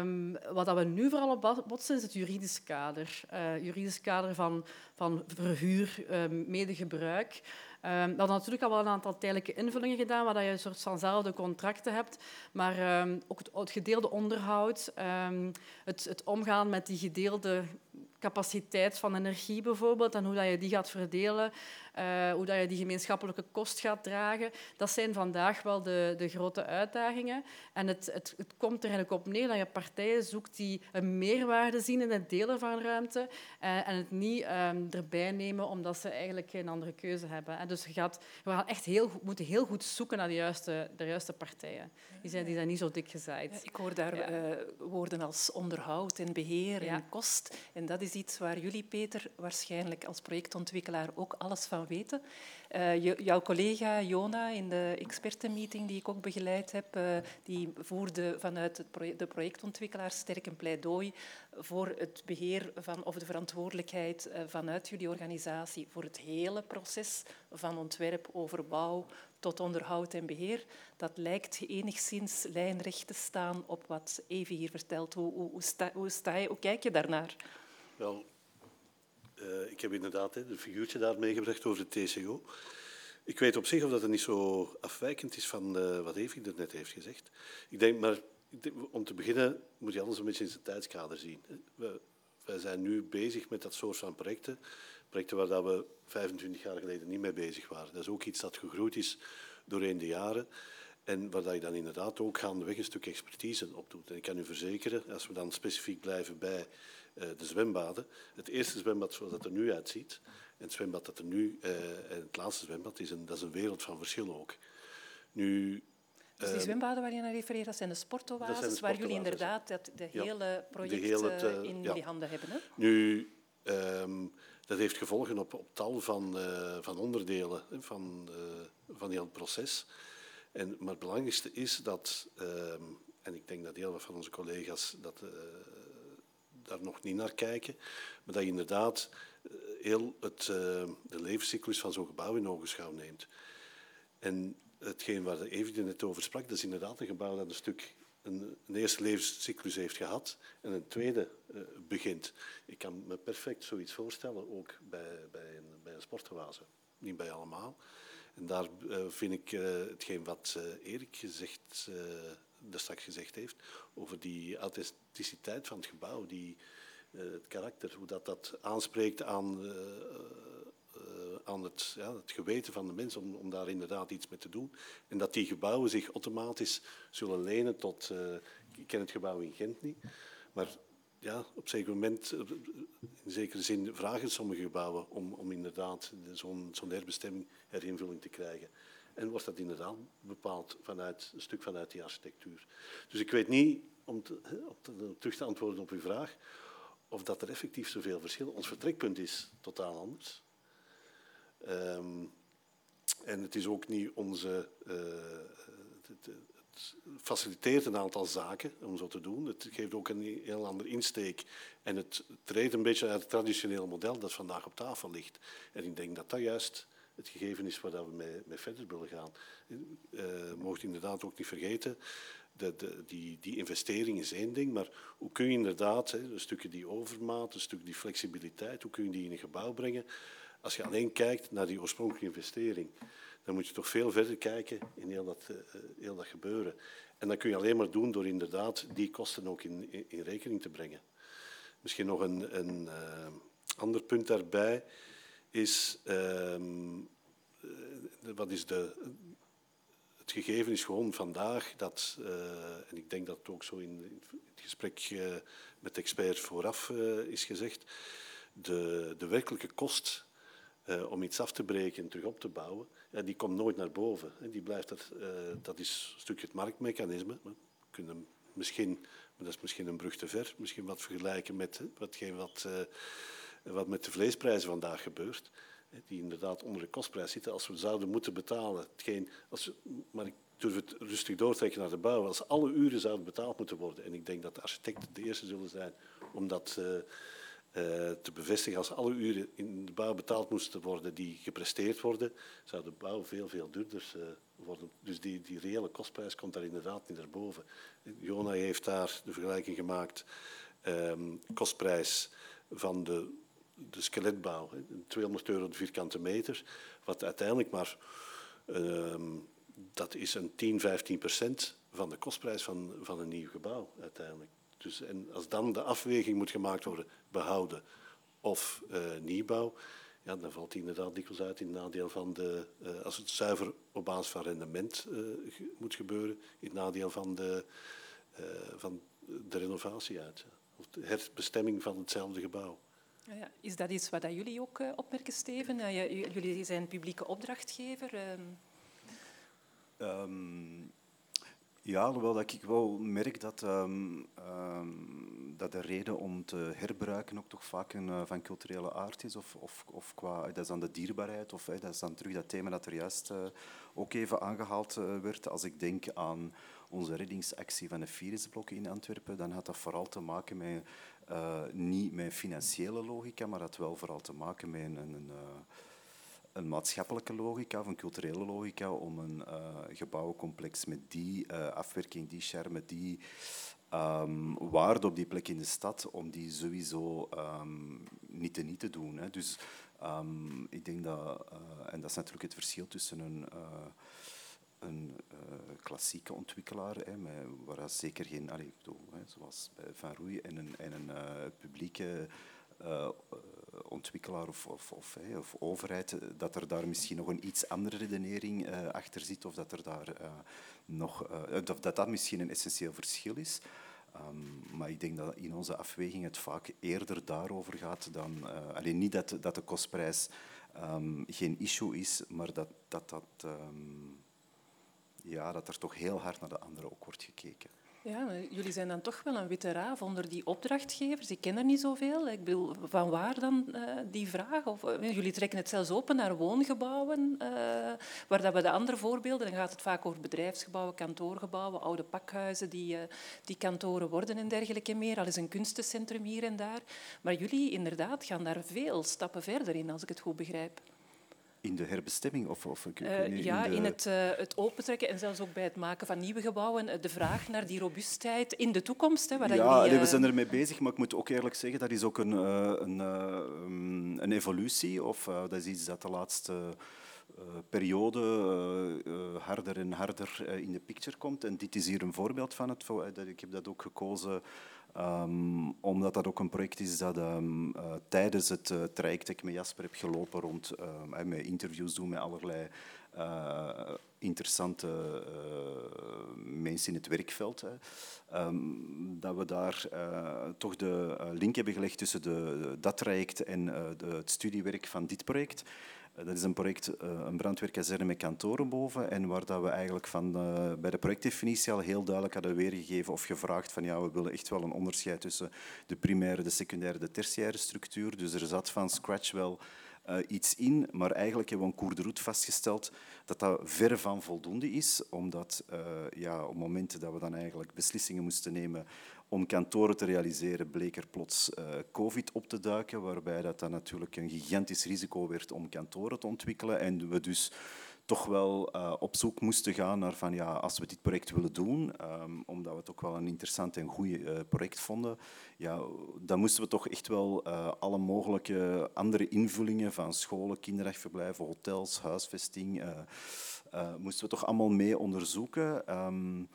Um, wat dat we nu vooral op botsen is het juridisch kader. Uh, juridisch kader van, van verhuur, medegebruik. Um, dat natuurlijk al wel een aantal tijdelijke invullingen gedaan, waar je een soort vanzelfde contracten hebt. Maar um, ook het, gedeelde onderhoud, um, het, het, omgaan met die gedeelde capaciteit van energie bijvoorbeeld en hoe dat je die gaat verdelen, uh, hoe dat je die gemeenschappelijke kost gaat dragen. Dat zijn vandaag wel de, de grote uitdagingen. En het, het, het, komt er eigenlijk op neer dat je partijen zoekt die een meerwaarde zien in het delen van ruimte uh, en het niet um, erbij nemen omdat ze eigenlijk geen andere keuze hebben. En dus je gaat, we gaan echt heel, moeten heel goed zoeken naar de juiste, de juiste partijen. Die zijn, die zijn niet zo dik gezaaid. Ja, ik hoor daar ja. uh, woorden als onderhoud en beheer ja. en kost. En dat is iets waar jullie, Peter, waarschijnlijk als projectontwikkelaar ook alles van weten. Uh, jouw collega Jona in de expertenmeeting die ik ook begeleid heb, uh, die voerde vanuit project, de projectontwikkelaar sterk een pleidooi voor het beheer van, of de verantwoordelijkheid uh, vanuit jullie organisatie voor het hele proces van ontwerp over bouw tot onderhoud en beheer. Dat lijkt enigszins lijnrecht te staan op wat Evie hier vertelt. Hoe, hoe, hoe, sta, hoe, sta je, hoe kijk je daarnaar? Wel, uh, ik heb inderdaad een figuurtje daar meegebracht over de TCO. Ik weet op zich of dat het niet zo afwijkend is van uh, wat Evie er net heeft gezegd. Ik denk, maar om te beginnen moet je alles een beetje in zijn tijdskader zien. We, wij zijn nu bezig met dat soort van projecten. Projecten waar dat we 25 jaar geleden niet mee bezig waren. Dat is ook iets dat gegroeid is doorheen de jaren. En waar dat je dan inderdaad ook gaandeweg een stuk expertise op doet. En ik kan u verzekeren, als we dan specifiek blijven bij de zwembaden. Het eerste zwembad zoals dat er nu uitziet, en het zwembad dat er nu, uh, en het laatste zwembad, is een, dat is een wereld van verschil ook. Nu, dus die zwembaden waar je naar refereert, dat zijn de sportoases, waar jullie inderdaad dat, de hele project hele, in ja. jullie handen hebben. Hè? Nu, um, dat heeft gevolgen op, op tal van, uh, van onderdelen van, uh, van heel het proces. En, maar het belangrijkste is dat, um, en ik denk dat heel veel van onze collega's dat daar nog niet naar kijken. Maar dat je inderdaad eh, heel het, uh, de levenscyclus van zo'n gebouw in ogenschouw neemt. En hetgeen waar Evie net over sprak, dat is inderdaad een gebouw dat een stuk een, een eerste levenscyclus heeft gehad en een tweede uh, begint. Ik kan me perfect zoiets voorstellen, ook bij, bij, een, bij. Niet bij allemaal. En daar vind ik uh, hetgeen wat Erik gezegd straks gezegd heeft, over die authenticiteit van het gebouw, die, uh, het karakter, hoe dat, dat aanspreekt aan, uh, uh, aan het, ja, het geweten van de mens om, om daar inderdaad iets mee te doen. En dat die gebouwen zich automatisch zullen lenen tot... ik ken het gebouw in Gent niet, maar ja, op zeker moment, in zekere zin, vragen sommige gebouwen om, om inderdaad zo'n zo'n herbestemming, herinvulling te krijgen. En wordt dat inderdaad bepaald vanuit een stuk vanuit die architectuur. Dus ik weet niet, om, te, om te, terug te antwoorden op uw vraag, of dat er effectief zoveel verschil. Ons vertrekpunt is totaal anders. Um, en het is ook niet onze. Uh, het, het, faciliteert een aantal zaken om zo te doen. Het geeft ook een heel andere insteek. En het treedt een beetje uit het traditionele model dat vandaag op tafel ligt. En ik denk dat dat juist het gegeven is waar we mee, verder willen gaan. Uh, mocht inderdaad ook niet vergeten, de, de, die, die investering is één ding, maar hoe kun je inderdaad, hè, een stukje die overmaat, een stukje die flexibiliteit, hoe kun je die in een gebouw brengen? Als je alleen kijkt naar die oorspronkelijke investering, dan moet je toch veel verder kijken in heel dat, uh, heel dat gebeuren. En dat kun je alleen maar doen door inderdaad die kosten ook in, in, in rekening te brengen. Misschien nog een, een ander punt daarbij is, um, wat is de, het gegeven is gewoon vandaag dat, uh, en ik denk dat het ook zo in, het gesprek uh, met de expert vooraf is gezegd, de, de werkelijke kost om iets af te breken en terug op te bouwen, ja, die komt nooit naar boven. Die blijft er, dat is een stukje het marktmechanisme. We kunnen misschien dat is misschien een brug te ver, misschien wat vergelijken met watgeen wat, uh, wat met de vleesprijzen vandaag gebeurt, die inderdaad onder de kostprijs zitten. Als we zouden moeten betalen, als, maar ik durf het rustig doortrekken naar de bouw, als alle uren zouden betaald moeten worden, en ik denk dat de architecten de eerste zullen zijn om dat uh, uh, te bevestigen, als alle uren in de bouw betaald moesten worden die gepresteerd worden, zou de bouw veel, veel duurder uh, worden. Dus die, die reële kostprijs komt daar inderdaad niet naar boven. Jona heeft daar de vergelijking gemaakt, um, kostprijs van de, de skeletbouw, 200 euro de vierkante meter, wat uiteindelijk maar, um, dat is een 10, 15 procent van de kostprijs van, van een nieuw gebouw uiteindelijk. Dus, en als dan de afweging moet gemaakt worden, behouden of uh, nieuwbouw, ja, dan valt die inderdaad dikwijls uit in het nadeel van de, uh, als het zuiver op basis van rendement uh, moet gebeuren, in nadeel van de, van de renovatie uit. Of de herbestemming van hetzelfde gebouw. Ja, is dat iets wat jullie ook opmerken, Steven? jullie zijn publieke opdrachtgever. Um, ja, alhoewel dat ik wel merk dat, um, dat de reden om te herbruiken ook toch vaak een, uh, van culturele aard is. Of, of, of qua, dat is dan de dierbaarheid, of dat is dan terug dat thema dat er juist ook even aangehaald werd. Als ik denk aan onze reddingsactie van de Firisblokken in Antwerpen, dan had dat vooral te maken met, niet met financiële logica, maar dat wel vooral te maken met een... een een maatschappelijke logica of een culturele logica om een uh, gebouwencomplex met die afwerking, die charme, die um, waarde op die plek in de stad, om die sowieso um, niet te niet te doen. Hè. Dus um, ik denk dat, en dat is natuurlijk het verschil tussen een, een klassieke ontwikkelaar, hè, waar zeker geen, allez, bedoel, hè, zoals bij Van Roei, en een, en een publieke ontwikkelaar of, of, of, of, overheid, eh, dat er daar misschien nog een iets andere redenering achter zit, of dat er daar nog, dat, dat misschien een essentieel verschil is. Um, maar ik denk dat in onze afweging het vaak eerder daarover gaat dan... alleen niet dat, dat de kostprijs um, geen issue is, maar dat, dat, dat, um, ja, dat er toch heel hard naar de anderen ook wordt gekeken. Ja, jullie zijn dan toch wel een witte raaf onder die opdrachtgevers. Ik ken er niet zoveel. Ik bedoel, van waar dan uh, die vraag? Of, uh, jullie trekken het zelfs open naar woongebouwen, uh, waar dat we de andere voorbeelden, dan gaat het vaak over bedrijfsgebouwen, kantoorgebouwen, oude pakhuizen die, die kantoren worden en dergelijke meer. Al is een kunstencentrum hier en daar. Maar jullie inderdaad gaan daar veel stappen verder in, als ik het goed begrijp. In de herbestemming? Of, of, uh, ja, in, de... in het, uh, het opentrekken en zelfs ook bij het maken van nieuwe gebouwen. Eh, de vraag naar die robuustheid in de toekomst. Hè, waar ja, jullie, uh... we zijn ermee bezig, maar ik moet ook eerlijk zeggen, dat is ook een, een, een evolutie. Of dat is iets dat de laatste periode harder en harder in de picture komt. En dit is hier een voorbeeld van. Het, ik heb dat ook gekozen Um, omdat dat ook een project is dat um, uh, tijdens het uh, traject dat ik met Jasper heb gelopen rond um, met interviews doen met allerlei uh, interessante mensen in het werkveld, hè, dat we daar toch de link hebben gelegd tussen de, dat traject en het studiewerk van dit project. Eh, dat is een project, eh, een brandweerkazerne met kantoren boven en waar dat we eigenlijk van, uh, bij de projectdefinitie al heel duidelijk hadden weergegeven of gevraagd van ja, we willen echt wel een onderscheid tussen de primaire, de secundaire, de tertiaire structuur. Dus er zat van scratch wel iets in, maar eigenlijk hebben we een cours de route vastgesteld dat dat ver van voldoende is, omdat ja, op momenten dat we dan eigenlijk beslissingen moesten nemen om kantoren te realiseren, bleek er plots uh, COVID op te duiken, waarbij dat dan natuurlijk een gigantisch risico werd om kantoren te ontwikkelen en we dus toch wel uh, op zoek moesten gaan naar van ja, als we dit project willen doen, um, omdat we het ook wel een interessant en goed uh, project vonden, ja, dan moesten we toch echt wel alle mogelijke andere invullingen van scholen, kinderdagverblijven, hotels, huisvesting, moesten we toch allemaal mee onderzoeken. Um,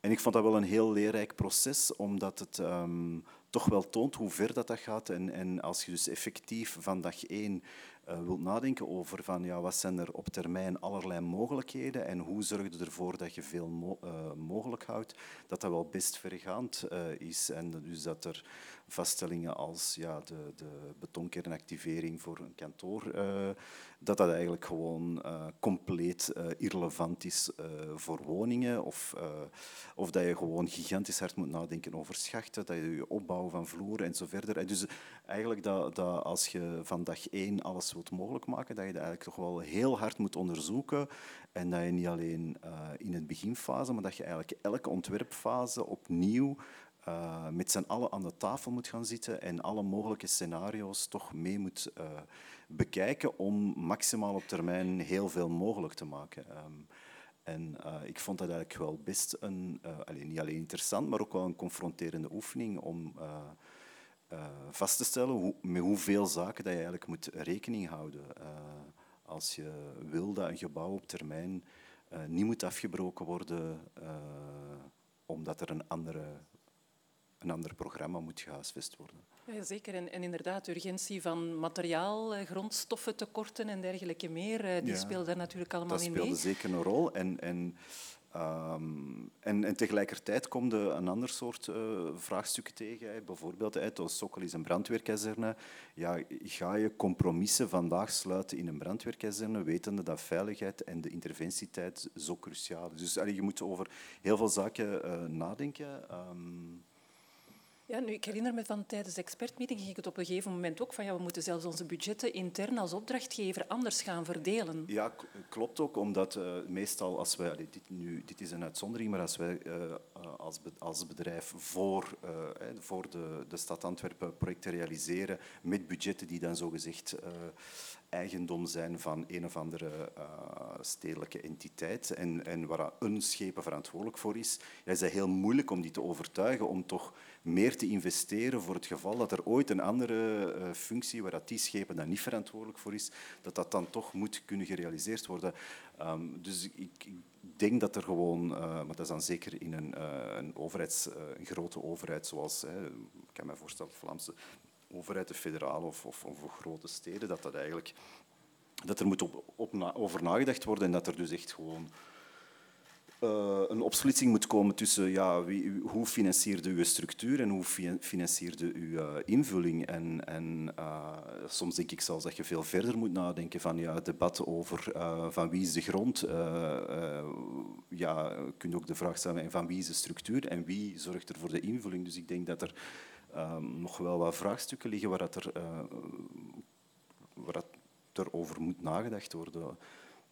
en ik vond dat wel een heel leerrijk proces, omdat het um, toch wel toont hoe ver dat, dat gaat. En, en als je dus effectief van dag één uh, wilt nadenken over van, ja, wat zijn er op termijn allerlei mogelijkheden en hoe zorg je ervoor dat je veel uh, mogelijk houdt, dat dat wel best vergaand uh, is. En dus dat er vaststellingen als ja, de, de betonkernactivering voor een kantoor, uh, dat dat eigenlijk gewoon uh, compleet uh, irrelevant is voor woningen. Of, of dat je gewoon gigantisch hard moet nadenken over schachten, dat je je opbouw van vloeren en zo verder. En dus eigenlijk dat, dat als je van dag één alles wilt mogelijk maken, dat je dat eigenlijk toch wel heel hard moet onderzoeken. En dat je niet alleen in het beginfase, maar dat je eigenlijk elke ontwerpfase opnieuw uh, met z'n allen aan de tafel moet gaan zitten en alle mogelijke scenario's toch mee moet uh, bekijken om maximaal op termijn heel veel mogelijk te maken. Um, en uh, ik vond dat eigenlijk wel best een, niet alleen interessant, maar ook wel een confronterende oefening om vast te stellen hoe, met hoeveel zaken dat je eigenlijk moet rekening houden. als je wil dat een gebouw op termijn niet moet afgebroken worden omdat er een andere een ander programma moet gehuisvest worden. Ja, zeker. En, en, inderdaad, de urgentie van materiaal, eh, grondstoffen tekorten en dergelijke meer, eh, die ja, speelt daar natuurlijk allemaal in mee. Dat speelde zeker een rol. En, en, um, en, en, tegelijkertijd komt een ander soort uh, vraagstukken tegen. Bijvoorbeeld, uit Sokkel is een brandweerkazerne. Ja, ga je compromissen vandaag sluiten in een brandweerkazerne, wetende dat veiligheid en de interventietijd zo cruciaal is. Dus allee, je moet over heel veel zaken uh, nadenken. Um, ja, nu, ik herinner me van tijdens de expertmeeting ging ik het op een gegeven moment ook van ja, we moeten zelfs onze budgetten intern als opdrachtgever anders gaan verdelen. Ja, klopt ook, omdat uh, meestal als wij, dit, nu, dit is een uitzondering, maar als wij uh, als, be, als bedrijf voor, voor de, de stad Antwerpen projecten realiseren met budgetten die dan zogezegd eigendom zijn van een of andere stedelijke entiteit en, en waar een schepen verantwoordelijk voor is, ja, is het heel moeilijk om die te overtuigen om toch meer te investeren voor het geval dat er ooit een andere uh, functie, waar dat die schepen dan niet verantwoordelijk voor is, dat dat dan toch moet kunnen gerealiseerd worden. Um, dus ik, ik, denk dat er gewoon, uh, maar dat is dan zeker in een, uh, een, een grote overheid zoals, hè, ik kan me voorstellen, Vlaamse overheid, de federale of, of, of grote steden, dat dat eigenlijk dat er moet op, over nagedacht worden en dat er dus echt gewoon uh, een opsplitsing moet komen tussen ja, wie, hoe financierde uw structuur en hoe financierde uw uh, invulling. En, en uh, soms denk ik zelfs dat je veel verder moet nadenken van ja, het debat over van wie is de grond. ja, je ook de vraag stellen van wie is de structuur en wie zorgt er voor de invulling. Dus ik denk dat er um, nog wel wat vraagstukken liggen waar, dat er, waar dat er over moet nagedacht worden.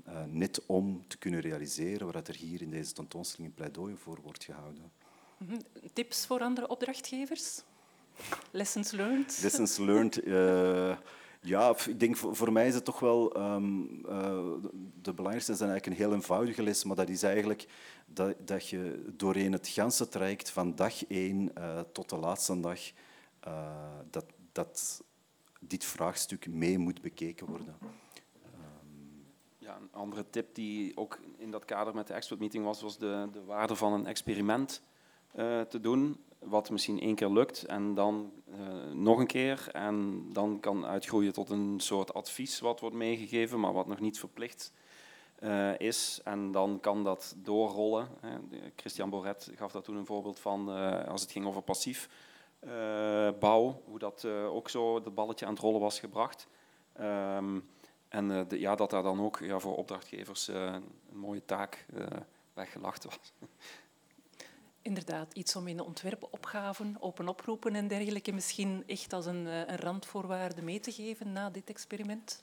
Uh, net om te kunnen realiseren wat er hier in deze tentoonstelling een pleidooi voor wordt gehouden. Mhm. Tips voor andere opdrachtgevers? Lessons learned? Lessons learned. Uh, ja, ik denk voor, mij is het toch wel um, uh, de belangrijkste is eigenlijk een heel eenvoudige les, maar dat is eigenlijk dat, dat je doorheen het ganse traject van dag één tot de laatste dag dat, dat dit vraagstuk mee moet bekeken worden een andere tip die ook in dat kader met de expertmeeting was, was de, de waarde van een experiment uh, te doen, wat misschien één keer lukt en dan uh, nog een keer en dan kan uitgroeien tot een soort advies wat wordt meegegeven, maar wat nog niet verplicht uh, is. En dan kan dat doorrollen. Hè. Christian Boret gaf daar toen een voorbeeld van als het ging over passief bouw, hoe dat ook zo het balletje aan het rollen was gebracht. Um, en uh, de, ja, dat daar dan ook ja, voor opdrachtgevers uh, een mooie taak uh, weggelacht was. Inderdaad, iets om in de ontwerpopgaven, open oproepen en dergelijke misschien echt als een, een randvoorwaarde mee te geven na dit experiment?